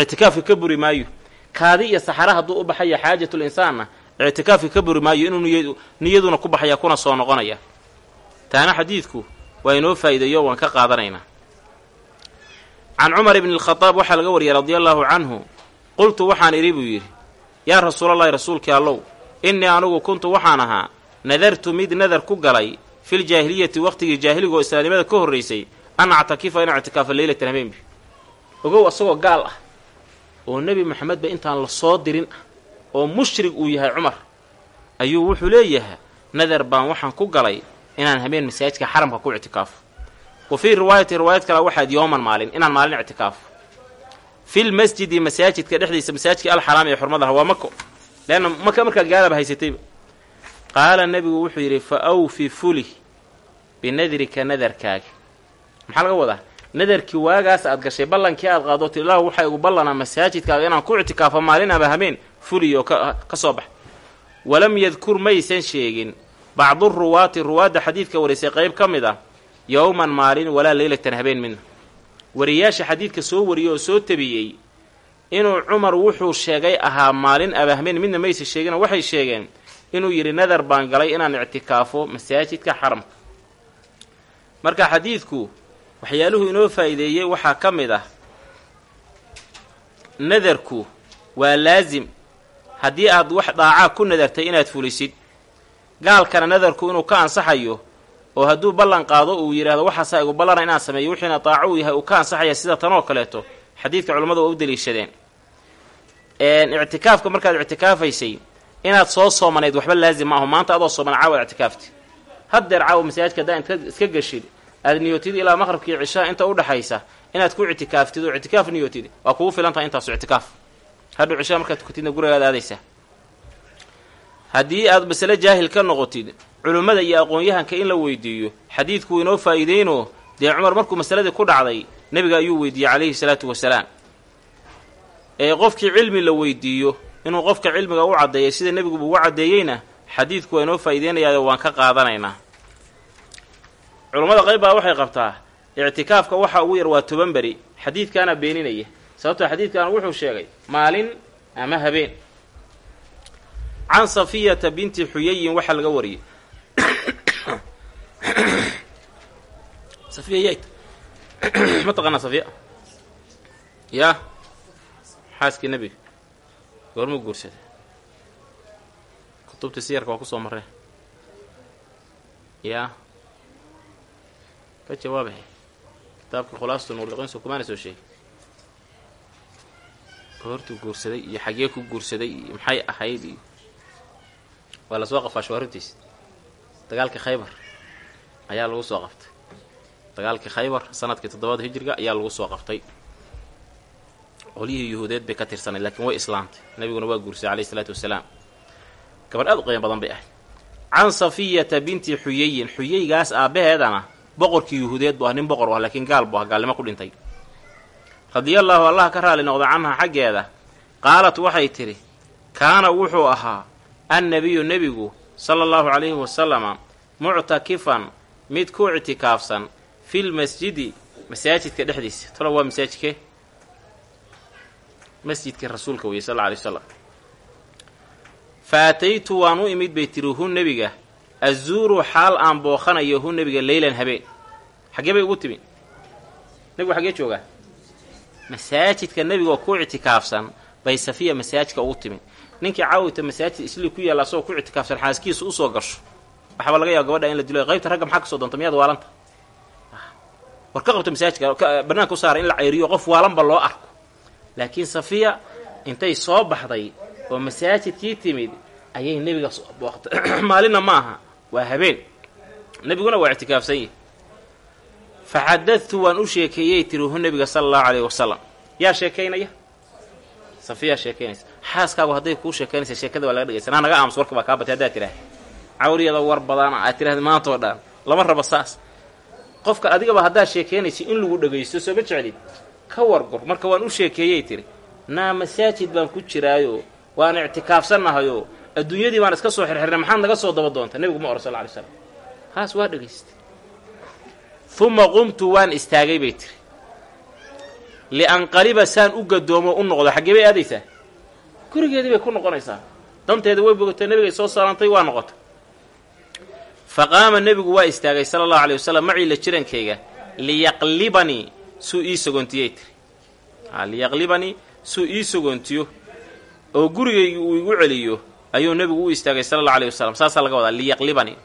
ictikaafka ka buri maayo. Kaadi iyo saxara hadduu u baxaya xaajatul insaanna ictikaafka ka buri maayo inuu niy niyaduna ku baxaya kuna soo noqonaya. Taana xadiidku waa inoo faa'iideeyo waan ka qaadanaynaa can cumar ibni alkhadaab waxaa laga wariyay radia allaahu canhu? Qultu waxaan idhi buu yidhi. Yaa rasuulallahi rasuulkii allow innii anugu kuntu waxaan ahaa nadartu mid nadar ku galay filjaahiliyati waqtigii jaahiligaoo islaamnimada ka horraysay an actakifa in ictikaafa leylatan habeenbi ogow asagoo gaal ah oo nebi maxamedba intaan la soo dirin ah oo mushrig uu yahay cumar ayuu wuxuu leeyahay nadar baan waxaan ku galay inaan habeen masaajidka xaramka ku ictikaafo wa fii riwaayati riwaayad kale waxaad yooman maalin inaan maalin ictikaafo fil masjidi masaajidka dhexdiisa masaajidka alxaraam ee xurmadaha waa mako. Leanna maka markaad gaalaba haysatayba qaala nebigu wuxuu yidhi fa awfi fuli binadrika nadarkaaga maxaa laga wadaa? Nadarkii waagaas aad gashay ballankii aad qaado ti ilaahu waxaa igu ballanaa masaajidkaaga inaan ku ictikaafo maalin aba habeen fuliy oo ka soo bax. Walam yadkur maysan sheegin. Bacdu ruwaati ruwaadda xadiidka warisay qayb ka mid ah yowman maalin walaa leylatan habeen midna wariyaasha xadiidka soo wariyey oo soo tabiyey inuu cumar wuxuu sheegay ahaa maalin abahmeen midna maysa sheegino waxay sheegeen inuu yidhi nadar baan galay inaan ictikaafo masaajidka xaramka. Marka xadiidku waxyaaluhu inoo faa'iideeyey waxaa ka mid ah nadarku waa laasim haddii aad wax daacaa ku nadartay inaad fulisid gaalkana nadarku inuu ka ansaxayo oo hadduu ballan qaado uu yidhaahdo waxaasaa igu ballana inaan sameeyo wixiina daaco uu yahay uu ka ansaxaya sida tanoo kaleeto. Xadiidka culimmadu waa u daliishadeen ictikaafka markaad ictikaafaysay inaad soo soomanayd waxba laazim ma aho maanta adoo sooman caawa ictikaafti. Haddeer caawa masaajidka haddaa inta iska geshid aad niyootid ilaa maqrabkii cishaa inta udhexaysa inaad ku ictikaaftid oo ictikaaf niyootid waa kugu filan tahay intaasu ictikaaf. Hadhow cishaa markaad tukatidna gurigaad aadaysaa. Haddii aad masale jaahil ka noqotid culimmada iyo aqoon-yahanka in la weydiiyo xadiidku inoo faa'iideynoo dee cumar markuu masaladii ku dhacday nebiga ayuu weydiiyey calayhi salaatu wasalaam. Ee qofkii cilmi la weydiiyo inuu qofka cilmiga u caddeeyay sida nebiguba ugu caddeeyeyna xadiidku waa inoo faa'iideynayaa waan ka qaadanaynaa culummada qayb baa waxay qabtaa ictikaafka waxa ugu yar waa toban beri xadiidkaana beeninaya sababtoo xadiidkan wuxuu sheegay maalin ama habeen. Can safiyata binti xuyayin waxaa laga wariyey safiya yayt ma taqaanaa safiya? Yaa? Xaaskii nebiga goormuu guursaday. Kutubtii siyarka waa ku soo marreen yaa? Ka jawaabahe kitaabka khulaasatu nuurliqinsu kumaana soo sheegay? Goortuu guursaday iyo xagee ku guursaday iyo maxay ahayd iyo waa la soo qafaasho waa runtiis dagaalkii khaybar ayaa lagu soo qaftay. Dagaalkii khaybar sannadkii toddobaada hijriga ayaa lagu soo qaftay. Qolyihii yuhuudeed bay ka tirsanayd laakiin way islaamtay. Nabiguna waa guursaday alayhi isalaatu wasalaam. Gabadh aad u qiimo badan bay ahayd. Can safiyata binti xuyayin xuyaygaas aabbaheedana boqorkii yuhuudeed buu ah nin boqor u ah laakiin gaal buu ah gaalnimo ku dhintay. Radiallaahu allah ka raali noqda canha xaggeeda qaalat waxay tidhi kaana wuxuu ahaa annabiyu nebigu sala allahu calayhi wasalama muctakifan mid ku ictikaafsan fil masjidi masaajidka dhexdiisa. Talo waa masaajidkee masjidkii rasuulka weye sal alla alay wasalam fa ataytu waan u imid bay tiri hu nebiga azuuru xaal aan booqanayo hu nebiga leylan habeen xaggee bay ugu timi nebigu xaggee joogaa? Masaajidka nebigaoo ku ictikaafsan bay safiya masaajidka ugu timi ninkii caawita masaajid islii ku yaalla asagoo ku ictikaafsan xaaskiisa u soo gasho. Waxaaba laga yaaba gabadha in la dilo qaybta ragga maxaa ka soo doonta? Miyaad waalanta? War ka qabta masaajidka banaanka u saara in la ceyriyo qof waalanba loo arko. Laakiin safiya intay soo baxday oo masaajidkii timid ayay nebiga booqtay maalinna ma aha waa habeen. Nebiguna waa ictikaafsan yihi fa xadadtu waan u sheekeeyey tiri hu nebiga sala allahu calayhi wasalam yaa sheekaynaya xaaskaagu hadday kuu sheekaynaysa sheekada waa laga dhegaysan ha naga aamus warka baa kaa batay haddaad tidhaah cawriyada war badana aad tidhahda maantoo dhan lama rabo saas. Qofka adigaba haddaad sheekaynaysa in lagu dhegaysto sooma jeclid ka wargur marka waan u sheekeeyey tiri naa masaajid baan ku jiraayo waan ictikaafsannahayo adduunyadii baan iska soo xirxirnay maxaad naga soo daba doonta nebigu ma ora sal ly slam haas waa dhegaystay uma qumtu waan istaagay bay tiri. Lianqaliba saan u gadoomo u noqdo. Xaggee bay aadaysaa gurigeedii bay ku noqonaysaa. Danteeda way bogatay nebigay soo saarantay waa noqotay. Fa qaama nebigu waa istaagay sala allahu alay wasalam macii la jirankayga liyaqlibanii suu ii sogoontiyey tiri liyaqlibanii suu ii sogoontiyo oo gurigaygi uu igu celiyo ayuu nebigu u istaagay sala allahu aleyh wasalam saasaa laga wadaa liyaqlibanii.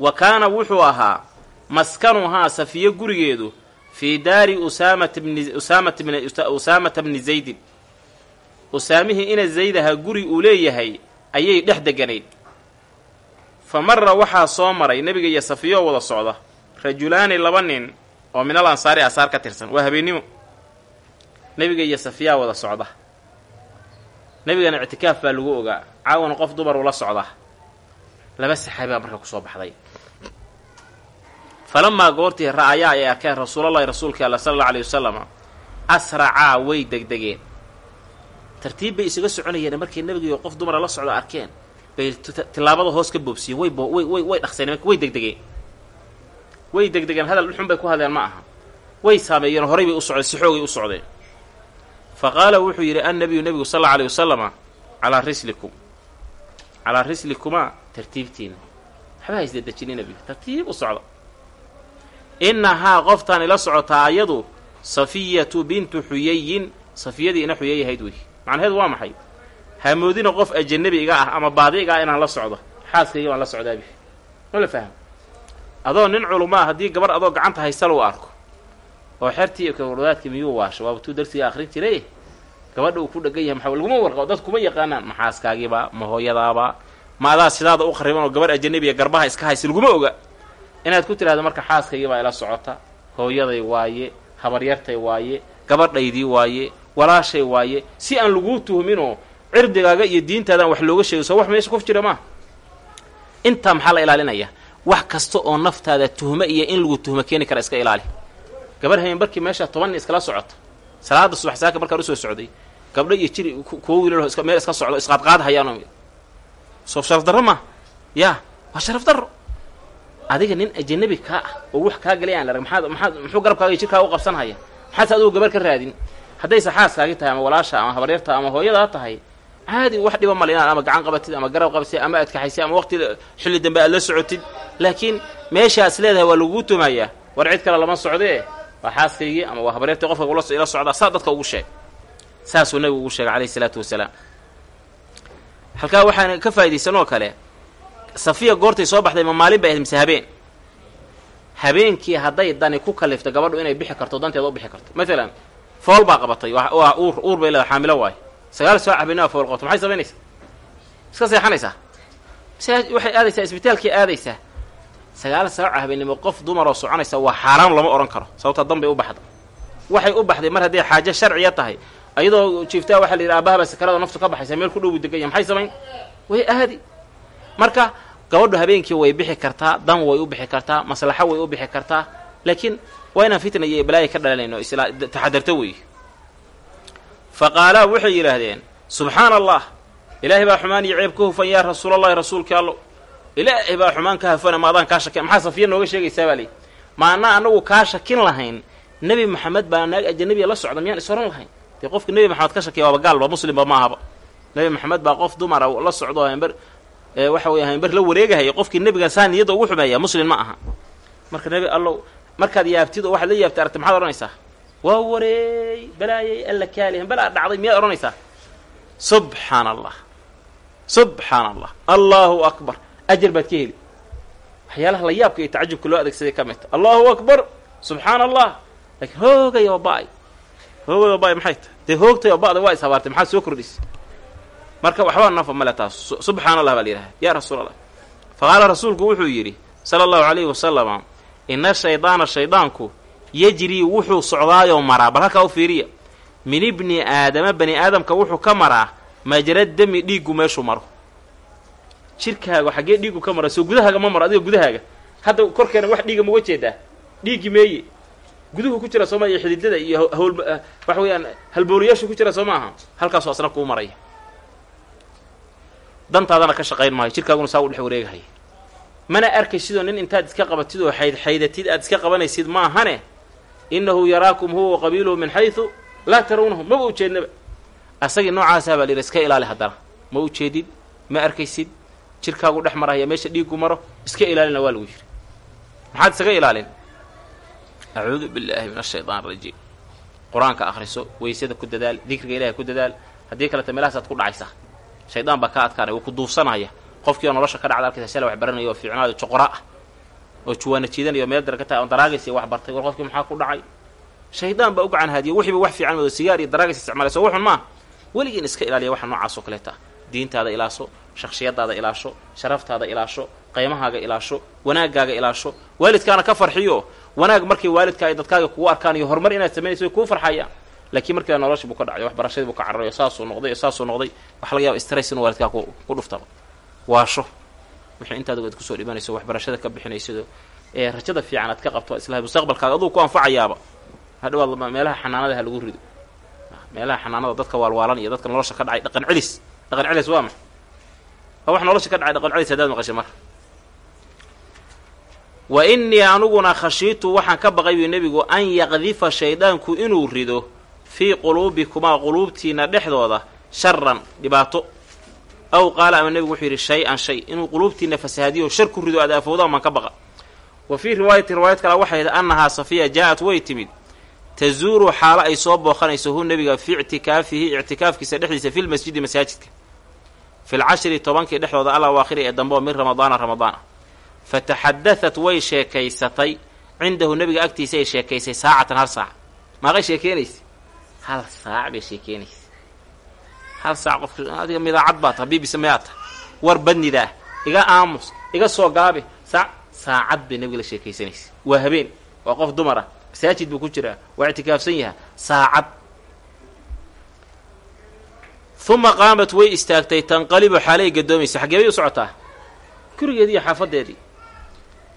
Wa kaana wuxuu ahaa maskanuhaa safiyo gurigeedu fii daari usaamata bni usaamata bni usaamata bni zaydin usaamihii ina zaydaha guri uu leeyahay ayay dhex deganayd. Fa marra waxaa soo maray nebiga iyo safiyoo wada socda. Rajulaani laba nin oo minal ansaari asaar ka tirsan. Waa habeennimo nebiga iyo safiyaa wada socda. Nebigana ictikaaf baa lagu ogaa. Caawana qof dumar ula socda. Laba saxaabi baa marka ku soo baxday. Falamaa goortii ra'ayaa ay arkeen rasuulallahi rasuulka alla sala alla aleyhi wasalama asracaa way degdegeen tartiib bay isaga soconayeen markay nebigiiyo qof dumara la socda arkeen. Bay tilaabada hoos ka boobsiyeen way way way dhaqseen. Way degdegeen. Way degdegeen. Hadal dhuxun bay ku hadleen? Ma aha. Way saameeyeen. Horay bay u socdeen. Si xoogay u socdeen. Fa qaala wuxuu yidhi annabiyu nebigu sal alla aleyhi wasalama calaa rislikum. Calaa rislikumaa tartiibtiina. Waxba ha isdadejinin nebiga tartiib u socda innahaa qoftaan ila socotaa ayadu safiyatu bintu xuyayin. Safiyadii ina xuyay ahayd wey macnaheedu waa maxay? Hamoodina qof ajanabi iga ah ama baadi iga ah inaan la socdo xaaskayga baan la socdaabi ma la fahmo adoo nin culumaa haddii gabar adoo gacanta haysala u arko oo xertii kawadaadka miyuu waasha waabatuu darsiga akhrin jiray. Gabadha uu ku dhegan yahay maxaa laguma warqabo dad kuma yaqaanaan ma xaaskaagiibaa ma hooyadaabaa ma adaa sidaada u qariban oo gabar ajanabiya garbaha iska haysa laguma oga. Inaad ku tidhahdo marka xaaskaygii baa ila socota. Hooyaday waaye habaryartay waaye gabadhaydii waaye walaashay waaye si aan laguu tuhminoo cirdigaaga iyo diintaadaan wax looga sheego soo wax meesha kuf jira maa? Intaa maxaa la ilaalinaya? Wax kasta oo naftaada tuhmo iyo in lagu tuhmo keeni kara iska ilaali. Gabar hayn barkii meesha toban iskala socota salaada subax saaka markaan u soo socday. Gabdho iyo jiri kuwo wiilal meel iska socdo isqaadqaad soo sharaf darro ma yaa waa sharaf darro. Adiga nin ajanabi kaa ah oo wax kaa galay aan la maxaad maxaad muxuu garabkaaga iyo jirkaaga u qabsanhaya maxaadse adigu gabar ka raadin haddayse xaaskaagi tahay ama walaasha ama habaryarta ama hooyadaa tahay caadi wax dhiba male inaad ama gacan qabatid ama garab qabatid ama adkaxaysid ama waqti xilli dambe aad la socotid. Laakiin meeshaas leedahay waa laguu tumayaa war cid kale lama socdee. Waa xaaskaygii ama waa habaryartii qofka ila socdaa saa dadka ugu sheeg. Saasuu nabigu ugu sheegay calayhi isalaatu wasalaam. Halkaa waxaan ka faaidaysanoo kale safiya goortay soo baxday ma maalin bay ahayd mise habeen. Habeenkii hadday dani ku kalifto gabadhu inay bixi karto danteeda u bixi karto. Maalan fool baa qabatay. Waa uur uur bay leedahay xaamilo waayo sagaal soo cabinaa fool qabato maxay samaynaysaa iska seexanaysaa? Waxay aadaysaa isbitaalkii aadaysaa. Sagaal saaco habeenimo qof dumaroo soconaysa waa xaaraam lama odhan karo. Sababtaa dan bay u baxda waxay u baxday mar hadday xaajo sharciya tahay. Ayadoo jiiftaa waxaa la yidhi aabahaba sakarada naftu ka baxaysa meel ku dhow buu degan yahay maxay samayn? Way aadi. Marka gabadhu habeenkii way bixi kartaa dan way u bixi kartaa maslaxo way u bixi kartaa. Laakiin waa inaan fitna iyo balaaya ka dhalanayno isla taxadarto weeye fa qaalaa waxay yidhaahdeen subxaana allah ilaahay baa xumaan iyo ceeb ka hufan yaa rasuulallahi rasuulkii allo. Ilaahay baa xumaan ka hafana ma adaan kaa shakin maxaa safiya nooga sheegaysaa baa leeyi ma anaa anagu kaa shakin lahayn. Nebi maxamed baa naag ajanabiya la socda miyaan is oran lahayn. Dee qofka nebi maxamed ka shakiya waaba gaalba muslimba ma ahaba nebi maxamed baa qof dumara la socdo hamber waxa wey hamber la wareegahaya qofkii nebigan saa niyadda ugu xumeeya muslim ma aha. Marka nebi allow markaad yaabtid oo waxaad la yaabtay aragti maxaad odhanaysaa? Waa wareey balaayay alla kaalihan balaa dhacday miyaad odhanaysaa? Subxaana allah subxaana allah allahu akbar. Ajar baad ka heli. Waxyaalaha la yaabka iyo tacajubka loo adeegsaday ka midta allahu akbar. Subxaana allah laakiin hoogay oo ba'ay. Hoogay oo ba'ay maxay tahay? Dee hoogtay oo ba-da waa is maxaad soo kordhisay marka waxbaa nafa male taas. Subxaana allah baa la yidhaha yaa rasuul allah fa qaala rasuulku wuxuu yidhi sala allahu calayhi wasalama ina shaydaana shaydaanku yejrii wuxuu socdaayoo maraa bal halkaa u fiiriya min ibni aadama bani aadamka wuxuu ka maraa majra dami dhiiggu meeshuu maro jirkaaga xaggee dhiiggu ka mara soo gudahaaga ma maro adiga gudahaaga hadda korkeena wax dhiiga mauga jeedaa dhiiggi meeye guduhu ku jira sooma iyo xididada iyo hawl waxa weeyaan halbooliyaashu ku jira soo ma aha asna kuu maraya dantaadana ka shaqayn maayo jirkaaguna saa u dhex wareegahaya mana arkay sidoo nin intaad iska qabatid oo xayd xaydatid aad iska qabanaysid ma ahane innahu yaraakum huwa wa min xaysu laa tarawnahu maba ujeednaba asagii noocaasaa baa lihi iska ilaali haddana. Ma ujeedid ma arkaysid? Jirkaagu dhex marahaya meesha dhiiggu maro? Iska ilaalina waa lagu yidhi. Maxaad isaga ilaalin? Acuudu billaahi min ashaytaan arajiim qur'aanka akhriso weysada ku dadaal dikriga ilahay ku dadaal haddii kaleta meelahaasaad ku dhacaysaa shaydaan baa ka adkaanaya wuu ku duufsanaya qofkii oo nolosha ka dhacda arkaysa shala wax baranaya oo fiicnaado joqora ah oo juwaana jiidanaya oo meel dara ka oon daraagaysa wax bartay war qofkii maxaa ku dhacay? Shaydaan baa u gacan haadiya wixiiba wax fiican moodo sigaar iyo daraagays isticmaalay soo waxun maaha weligiin iska ilaaliya waxa noocaas oo kaleeta. Diintaada ilaasho shakhsiyadaada ilaasho sharaftaada ilaasho qaymahaaga ilaasho wanaagaaga ilaasho waalidkaana ka farxiyo. Wanaag markay waalidka ay dadkaaga kugu arkaan iyo horumar inaad samaynayso way kuu farxayaan laakiin markiiba noloshii buu ka dhacay waxbarashadii buu ka cararayo saasuu noqday saasuu noqday waxa laga yaaba stress inuu waalidkaa ku dhuftaba waasho wixii intaada ad ku soo dhibanayso waxbarashada ka bixinaysido ee rajada fiican aad ka qabto islahay mustaqbalkaaga aduu ku anfacayaaba hadhawaad meelaha xanaanada ha lagu rido. Meelaha xanaanada dadka waalwaalan iyo dadka nolosha ka dhacay dhaqan celis dhaqan celis waa ma waa wax nolosha ka dhacay dhaqan celis haddaad maqashay marka. Wa innii aniguna khashiitu waxaan ka baqay buu nebigu an yaqdifa shaydaanku inuu rido fii quluubikumaa quluubtiina dhexdooda sharan dhibaato aw qaala ama nebigu wuxuu yidhi shay-an shay inuu quluubtiina fasahaadiyo shar ku rido aad aafowdaan baan ka baqa wa fii riwaayati riwaayad kale waxay yidhi annahaa safiya jaa-at way timid tazuuru xaalo ay soo booqanayso hu nebiga fii ictikaafihi ictikaafkiisa dhexdiisa fi lmasjidi masaajidka fi lcashri tobankii dhexdooda alla waakhiri ee dambe oo min ramadaana ramadaana fataxadahat way sheekaysatay cindahu nebiga agtiisa ay sheekaysay saacatan hal saac maaqay sheekeynaysa hal saac bay sheekeynaysa hal saac qof adiga midaacad baa taha bbc mayaa taha war badnidaa iga aamus iga soo gaabi. Saac saacad bay nebiga la sheekaysanaysa. Waa habeen waa qof dumar masaajid buu ku jiraa waa ictikaafsan yaha saacad. Uma qaamat way istaagtay tanqalibu xaalay gadoomaysa xaggee bay u socotaa? Gurigeedii iyo xaafadeedii.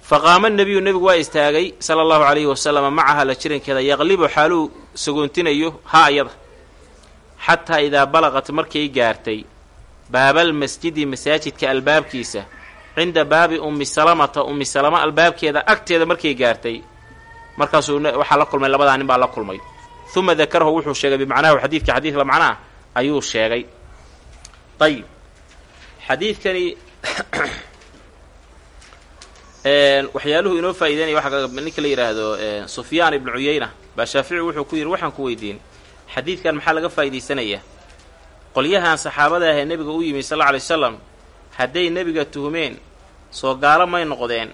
Fa qaama nebiyu nebigu waa istaagay sala allahu calayhi wasalama macaha la jirankeeda yaqlibu xaaluu sagoontinayo ha ayada xataa idaa balaqat markay gaartay baabaalmasjidi masaajidka albaabkiisa cinda baabi ummi salamata ummi salama albaabkeeda agteeda markay gaartay. Markaasuu waxaa la kulmay labadaa nin baa la kulmay. Uma dakarahu wuxuu sheegay bimacnahu xadiidka xadiidla macnaha ayuu sheegay. Ayib xadiidkani waxyaaluhu inoo faa'ideynaya waxa ninka la yidhaahdo sufyaan ibnu cuyeyna baa shaafici wuxuu ku yidhi waxaan ku weydiin xadiidkan maxaa laga faa'idaysanayaa qolyahan saxaabada ahee nebiga u yimi sal alla alay wasalam hadday nebiga tuhmeen soo gaalo may noqdeen.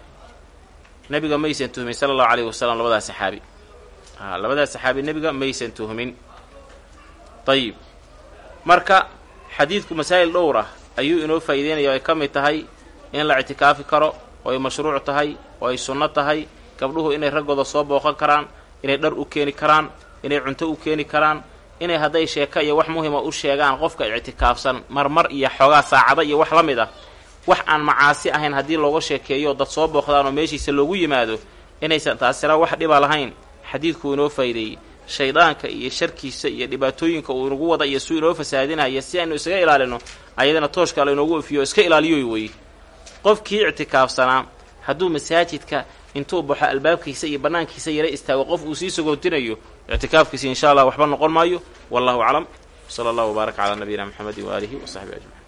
Nebiga maysan tuhmin sala allahu alayhi wasalam labadaa saxaabi. A labadaa saxaabi nebiga maysan tuhmin. Ayib marka xadiidku masaa'il dhowr ah ayuu inoo faa'ideynaya o ay ka mid tahay in la ictikaafi karo oo ay mashruuc tahay oo ay sunno tahay gabdhuhu inay raggooda soo booqan karaan inay dhar u keeni karaan inay cunto u keeni karaan inay hadday sheeka iyo wax muhima u sheegaan qofka ictikaafsan marmar iyo xoogaa saacado iyo wax la mid ah wax aan macaasi ahayn haddii looga sheekeeyo dad soo booqdaan oo meeshiisa loogu yimaado inaysan taasina wax dhiba lahayn xadiidkuu inoo faa'ideeyey shaydaanka iyo sharkiisa iyo dhibaatooyinka uu inagu wada iyo suu inoo fasaadinaya si aynu isaga ilaalino ayadana tooshka laynoogu ofiyo iska ilaaliyoy weye qofkii ictikaafsanaa hadduu masaajidka intuu baxo albaabkiisa iyo bannaankiisa yara istaago qof uu sii sagootinayo ictikaafkiisa insha allah waxba noqon maayo. Wallahu aclam. Sala allahu wbaaraka calaa nabiyina mxamedi waaalihi wa saxbi ajmaciin